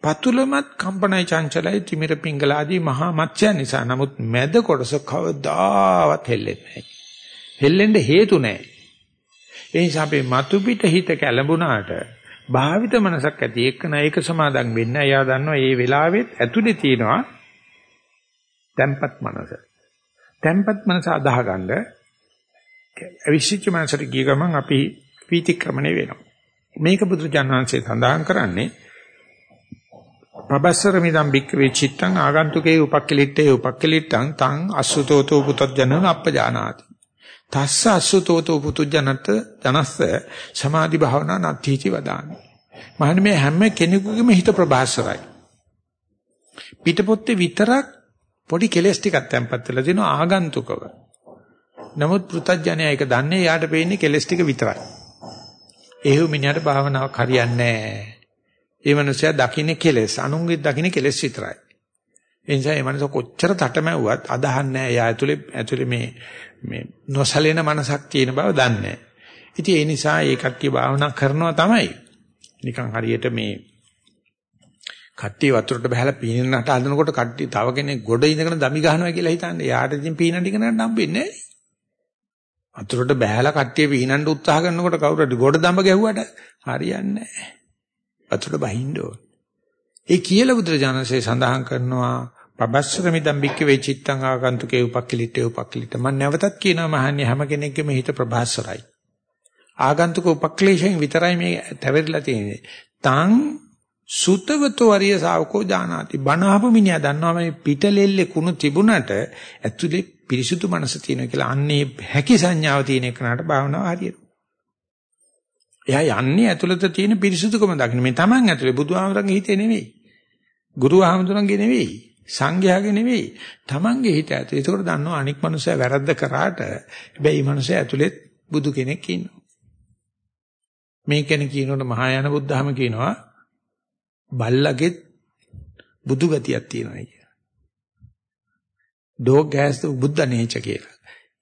පතුලමත් කම්පනයි චංචලයි තිමිර පිංගලාදී මහා මත්ස්‍ය නිසා. නමුත් මැද කොටස කවදාවත් හෙල්ලෙන්නේ නැහැ. හෙල්ලෙන්න හේතු නැහැ. ඒ නිසා අපේ මතු පිට හිත කැළඹුණාට භාවිත මනසක් ඇති එක්කන ඒක සමාදන් වෙන්න. එයා දන්නවා මේ වෙලාවෙත් ඇතුලේ තියෙනවා තැම්පත් මනස. තැම්පත් මනස අදාහගන්න අවිශ්චිත මනසට ගිය ගමන් අපි වීතික්‍රමණය වෙනවා. මේක බුදුජානනාංශය සඳහන් කරන්නේ පබස්සර මිදම් බික්කවේ චිත්තං ආගන්තුකේ උපක්කලිට්ඨේ උපක්කලිට්ඨං තං අසුතෝතෝ පුතඥන අපජානාති. තස්ස අසුතෝතෝ පුතුජනත ජනස්ස සමාධි භාවනා නත්ථීති වදාමි. මහන්නේ මේ හැම කෙනෙකුගේම හිත ප්‍රබාසරයි. පිටපොත්තේ විතරක් පොඩි කෙලස් ටිකක් තැම්පත් වෙලා දිනවා ආගන්තුකව. නමුත් පෘථජ්ජනයා ඒක දන්නේ යාට පේන්නේ කෙලස් ටික විතරයි. එහෙව් මිනිහට භාවනාවක් හරියන්නේ නැහැ. ඒ මනුස්සයා දකින්නේ කෙලස්, අනුන්ගේ දකින්නේ කෙලස් විතරයි. ඒ නිසා මේ මනුස්ස කොච්චර තටමැව්වත් අදහන්නේ නැහැ. එයා ඇතුලේ ඇතුලේ මේ මේ නොසලෙන මනසක් තියෙන බව දන්නේ ඉතින් ඒ නිසා ඒ කට්ටිය භාවනා කරනවා තමයි. නිකන් හරියට මේ කට්ටිය වතුරට බහලා පීනන්නට හදනකොට කට්ටිය තව කෙනෙක් ගොඩ ඉඳගෙන දමි ගහනවා කියලා හිතන්නේ. යාට ඉතින් පීනන්න ඉගෙන ගන්න හම්බෙන්නේ නැහැ. වතුරට බහැලා කට්ටිය පීනන්න උත්සාහ කරනකොට කවුරුහරි ගොඩ දඹ ගැහුවට හරියන්නේ නැහැ. වතුරට බහින්න ඕන. ඒ කියලා බුදුරජාණන්සේ සඳහන් කරනවා පබස්සර මිදම් බික්ක වෙචිත්තං ආගන්තුකේ උපක්ඛලිටේ උපක්ඛලිට මම නැවතත් කියනවා මහන්නේ හැම කෙනෙක්ගේම හිත ප්‍රභාස්වරයි. ආගන්තුක උපක්ලේශයෙන් විතරයි මේ තැවෙරිලා තියෙන්නේ. තං සුතවතෝ අරිය ශාවකෝ ඥානාති. බණහපු මිනිහා දන්නවා මේ පිටලෙල්ලේ කුණු තිබුණට ඇතුලේ පිරිසුදු මනස තියෙනවා කියලා. අන්නේ හැකි සංඥාව තියෙන එකනට භාවනාව හරියට. එයා යන්නේ ඇතුළත තියෙන පිරිසුදුකම දකින්න. මේ Taman ඇතුලේ බුදුහාමරගේ හිතේ නෙවෙයි. ගුරු ආමතුරුන්ගේ නෙවෙයි. සංඝයාගේ නෙවෙයි. Tamanගේ හිත ඇතුලේ. ඒකෝට දන්නවා අනික් මනුස්සයා වැරද්ද කරාට හැබැයි මේ මනුස්සයා ඇතුලේ බුදු කෙනෙක් ඉන්නවා. මේ කෙනෙක් කියනකොට මහායාන බුද්ධහම කියනවා බල්ලගෙත් බුදු ගතියක් තියෙනවා කියලා. dog has the buddha nature කියලා.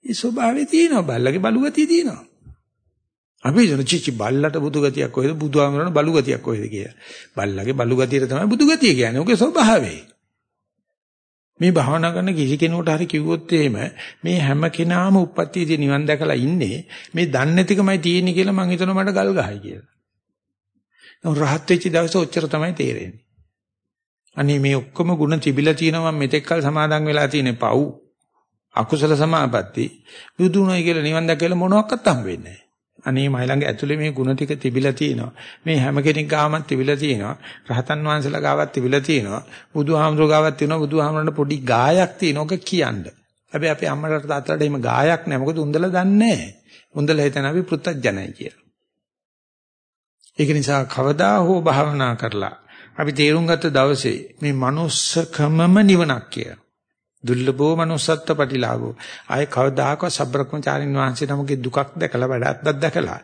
ඒ ස්වභාවය තියෙනවා බල්ලගේ බලු ගතිය තියෙනවා. අපි හිතන චිචි බල්ලට බුදු ගතියක් කොහෙද බුදුහාමරණ බලු ගතියක් කොහෙද කියලා. බල්ලගේ බලු ගතියට තමයි බුදු ගතිය කියන්නේ. ඔගේ ස්වභාවය. මේ භාවනා කරන කිසි කෙනෙකුට හරි කිව්වොත් එහෙම මේ හැම කෙනාම උප්පත්තියදී නිවන් දැකලා ඉන්නේ මේ දන්නේ නැතිකමයි තියෙන්නේ කියලා මං හිතනවා මට ගල් ගහයි කියලා. නෝ රහත් වෙච්ච දවසේ ඔච්චර තමයි තේරෙන්නේ. අනේ මේ ඔක්කොම ಗುಣ තිබිලා තියෙනවා මම මෙතෙක් කල සමාදන් වෙලා තියෙන පව් අකුසල සමාපatti බුදුුණයි කියලා නිවන් දැකලා මොනවත් හම්බෙන්නේ නැහැ. අනේ මයි ළඟ ඇතුලේ මේ ಗುಣ ටික තිබිලා තියෙනවා. මේ හැම කෙනෙක් ගාමත් තිබිලා තියෙනවා. රහතන් වහන්සේලා ගාවත් තිබිලා තියෙනවා. බුදුහාමුදුරුවෝ ගාවත් තියෙනවා. බුදුහාමුදුරන්ට පොඩි ගායක් තියෙනෝක කියන්න. හැබැයි අපේ අම්මලාට තාත්තලාට එහෙම ගායක් නැහැ. මොකද උන්දලා දන්නේ නැහැ. උන්දලා හිතන අපි පෘත්තජනයි කියලා. ඒක නිසා කවදා හෝ භාවනා කරලා අපි තේරුම් ගත්ත දවසේ මේ manussකමම නිවනක් කියලා. දුර්ලභෝ manussත්ත්ව ප්‍රතිලාභෝ. ආයේ කවදාකවත් සබ්‍රක්‍මචාරින් වහන්සේ නමගේ දුකක් දැකලා වැඩක් දැකලා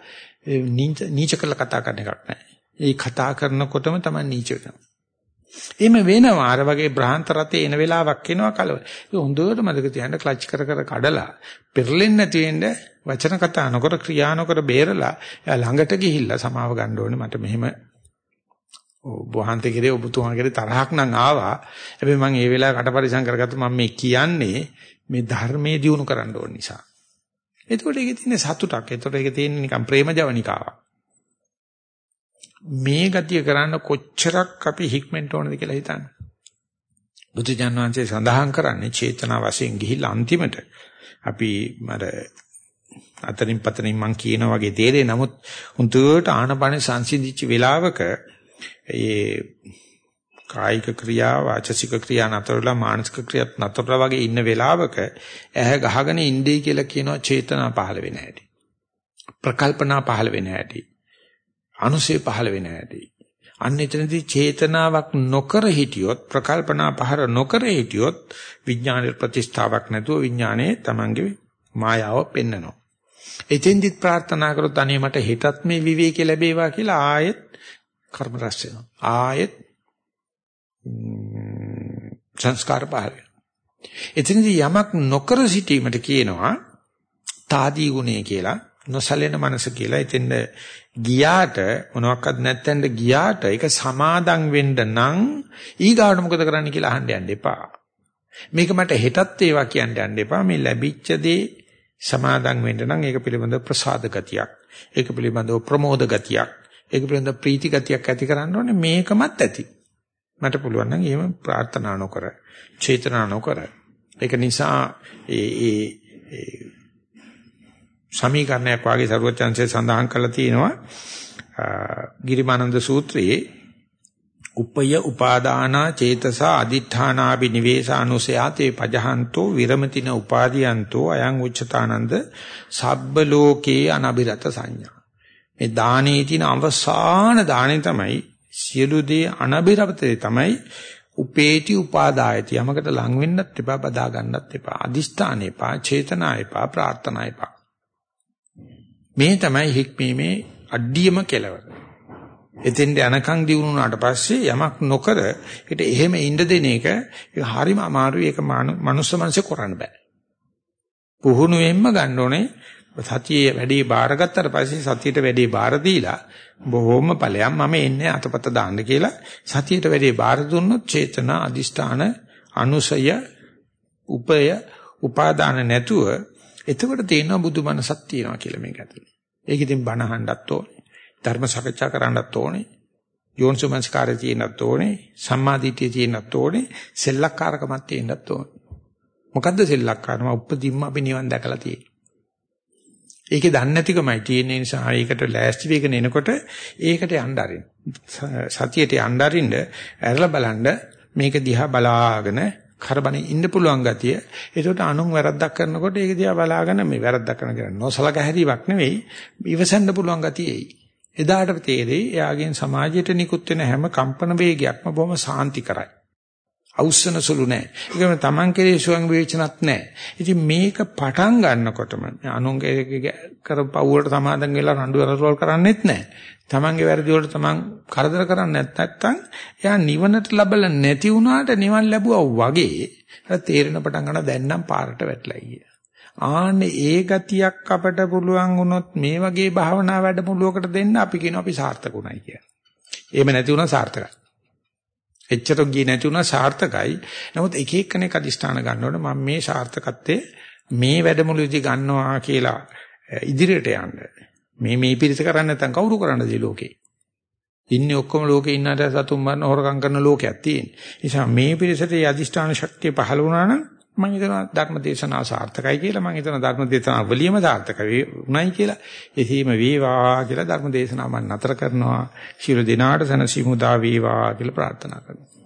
නීච කළ කතා කරන එකක් නැහැ. ඒ කතා කරනකොටම තමයි නීච වෙනවා. එහෙම වෙනවා අර වගේ බ්‍රහන්ත රතේ එන වෙලාවක් එනවා කලව. ඒ හොඳට මතක තියාගන්න ක්ලච් කර කර කඩලා පෙරලෙන්නේ නැති වෙන්න වචන කතා නොකර ක්‍රියා නොකර බේරලා එයා ළඟට ගිහිල්ලා සමාව ගන්න ඕනේ මට මෙහෙම වහන්තේ කෙරේ ඔබතුමා කෙරේ තරහක් නම් ආවා. හැබැයි මම ඒ වෙලාව කටපරිසම් කරගත්ත මම මේ කියන්නේ මේ ධර්මයේ දියුණු කරන්න ඕන නිසා. එතකොට ඒකේ තියෙන සතුටක්. එතකොට ඒකේ තියෙන නිකන් ප්‍රේම ජවනිකාවක්. මේ ගතිය කරන්න කොච්චරක් අපි හික්මෙන්ට ඕනද කියලා හිතන්න. බුදුජාන විශ්වසේ සඳහන් කරන්නේ චේතනා වශයෙන් ගිහිල්ලා අන්තිමට අපි මර අතරින් පතරින් මං කියන වගේ තේරේ නමුත් උන්ට ආනපන සංසිඳිච්ච වෙලාවක ඒ කායික ක්‍රියා වාචසික ක්‍රියා නතරලා මානසික ක්‍රියාත් නතරලා වගේ ඉන්න වෙලාවක ඇහැ ගහගෙන ඉන්නේ කියලා කියනවා චේතනා පහළ වෙන හැටි. ප්‍රකල්පනා පහළ වෙන හැටි. අනුසේ පහළ වෙන හැටි. අන්න එතනදී චේතනාවක් නොකර හිටියොත් ප්‍රකල්පනා පහර නොකර හිටියොත් විඥානයේ ප්‍රතිස්ථාවක් නැතුව විඥානයේ Tamange මායාව පෙන්නනවා. එතෙන්දිත් ප්‍රාර්ථනා කරොත් අනේ මට හෙටත් මේ විවේකී ලැබේවා කියලා ආයෙත් කර්ම රැස් වෙනවා. ආයෙත් සංස්කාර පහළ වෙනවා. එතනදී යමක් නොකර සිටීමට කියනවා తాදී ගුණය කියලා නොසලෙන මනස කියලා. එතෙන්ද ගියාට මොනවත් නැත්තෙන්ද ගියාට ඒක සමාදම් වෙන්න නම් ඊගාට මොකද කරන්න කියලා අහන්න යන්න එපා. මේක මට හෙටත් ඒවා කියන්න යන්න එපා. මේ ලැබිච්ච දේ සමාදම් වෙන්න නම් ඒක පිළිබඳව ප්‍රසාද ගතියක්. ඒක පිළිබඳව ප්‍රමෝද ගතියක්. ඒක පිළිබඳ ප්‍රීති ගතියක් ඇති කරන්න ඕනේ මේකමත් ඇති. මට පුළුවන් නම් එහෙම ප්‍රාර්ථනා නොකර, චේතනා නොකර. ඒක නිසා ඒ ඒ සමීකරණයක් වාගේ සරුවචන්සේ සඳහන් කරලා තියෙනවා ගිරිමානන්ද සූත්‍රයේ උපය උපාදානා චේතස අදිඨානාබි නිවේසානුසයාතේ පජහන්තෝ විරමතින උපාදීයන්තෝ අයං උච්චතානන්ද සබ්බ ලෝකේ අනබිරත සංඥා මේ දානේ තියෙන අවසාන දානේ තමයි සියලු දේ අනබිරපතේ තමයි උපේටි උපාදායති. යමකට ලං වෙන්නත් එපා බදා ගන්නත් එපා අදිෂ්ඨාන එපා චේතනා එපා ප්‍රාර්ථනා එපා. මේ තමයි හික්මීමේ අඩියම කෙලවර. එතෙන්ට යනකම් දිනුනාට පස්සේ යමක් නොකර ඒකට එහෙම ඉන්න දෙන එක ඒක හරිම අමාරුයි. ඒක මනුස්ස මනසේ කරන්න බෑ. පුහුණුවෙන්ම ගන්න ඕනේ සතියේ වැඩේ බාරගත්තට පස්සේ සතියට වැඩේ බාර දීලා බොහොම ඵලයන් මම එන්නේ අතපත දාන්න කියලා සතියට වැඩේ බාර දුන්නොත් චේතනා අදිෂ්ඨාන අනුසය උපය උපාදාන නැතුව එතකොට තේරෙනවා බුදු මනසක් තියෙනවා කියලා මේක ඇතුලේ. ඒක ඉතින් බණ අහන්නත් ඕනේ. ධර්ම සාකච්ඡා කරන්නත් ඕනේ. යෝනිසෝමනස්කාරය තියෙන්නත් ඕනේ. සම්මාදිටිය තියෙන්නත් ඕනේ. සෙල්ලක්කාරකමක් තියෙන්නත් ඕනේ. මොකද්ද සෙල්ලක්කාරම? උපදීම්ම අපි නිවන් දැකලා තියෙන්නේ. ඒකේ දන්නේ නැතිකමයි තියෙන නිසා ඒකට ලෑස්ති වෙගෙන එනකොට ඒකට යන්න අරින්න. සතියට යන්න අරින්න ඇරලා බලන්න මේක දිහා බලාගෙන කරබනේ ඉන්න පුළුවන් ගතිය. ඒකට අනුන් වැරද්දක් කරනකොට ඒක දිහා බලාගෙන මේ වැරද්දක් කරන කියලා නොසලක හැරීමක් නෙවෙයි ඉවසන්න පුළුවන් ගතිය එයි. එදාට තේරෙයි එයාගෙන් සමාජයට නිකුත් වෙන හැම කම්පන වේගයක්ම බොහොම සාන්තිකරයි. අවුස්සන සුළු නැහැ. ඒකම Taman කෙරේ ස්වයං විවේචනත් නැහැ. ඉතින් මේක පටන් ගන්නකොටම අනුන්ගේ කරපව වලට සමාදන් වෙලා රණ්ඩු අරවල් කරන්නේත් නැහැ. Tamanගේ වැරදි වලට Taman කරදර කරන්නේ නැත්නම් එයා නිවනට ලබලා නැති වුණාට නිවන් ලැබුවා වගේ අර තේරෙන පටන් ගන්න දැන් නම් පාරට වැටලා ගියා. ආන්නේ ඒ ගතියක් අපට පුළුවන් වුණොත් මේ වගේ භාවනා වැඩමුළුවකට දෙන්න අපි කියනවා අපි සාර්ථකුණයි කියලා. එහෙම නැති වුණා සාර්ථකයි. එච්චර ගියේ නැති වුණා සාර්ථකයි. නමුත් එක එක්කෙනෙක් අදිස්ථාන ගන්නකොට මම මේ සාර්ථකත්වයේ මේ වැඩමුළුවේදී ගන්නවා කියලා ඉදිරියට යන්න. මේ මේ පිරිස කරන්නේ නැත්නම් කවුරු කරන්නද ලෝකේ? ඉන්නේ ඔක්කොම ලෝකේ ඉන්නට සතුන් මරන හොරකම් කරන ලෝකයක් තියෙන. නිසා මේ පිරිසට ඒ අදිෂ්ඨාන ශක්තිය පහළ වුණා නම් මම හිතනවා ධර්ම දේශනාව සාර්ථකයි කියලා මම හිතනවා ධර්ම දේශනාව වලියම සාර්ථකයි උනායි කියලා. එසේම වේවා කියලා ධර්ම දේශනාව මම නතර කරනවා. ශිරු දිනාට සනසිමුදා වේවා කියලා ප්‍රාර්ථනා කරනවා.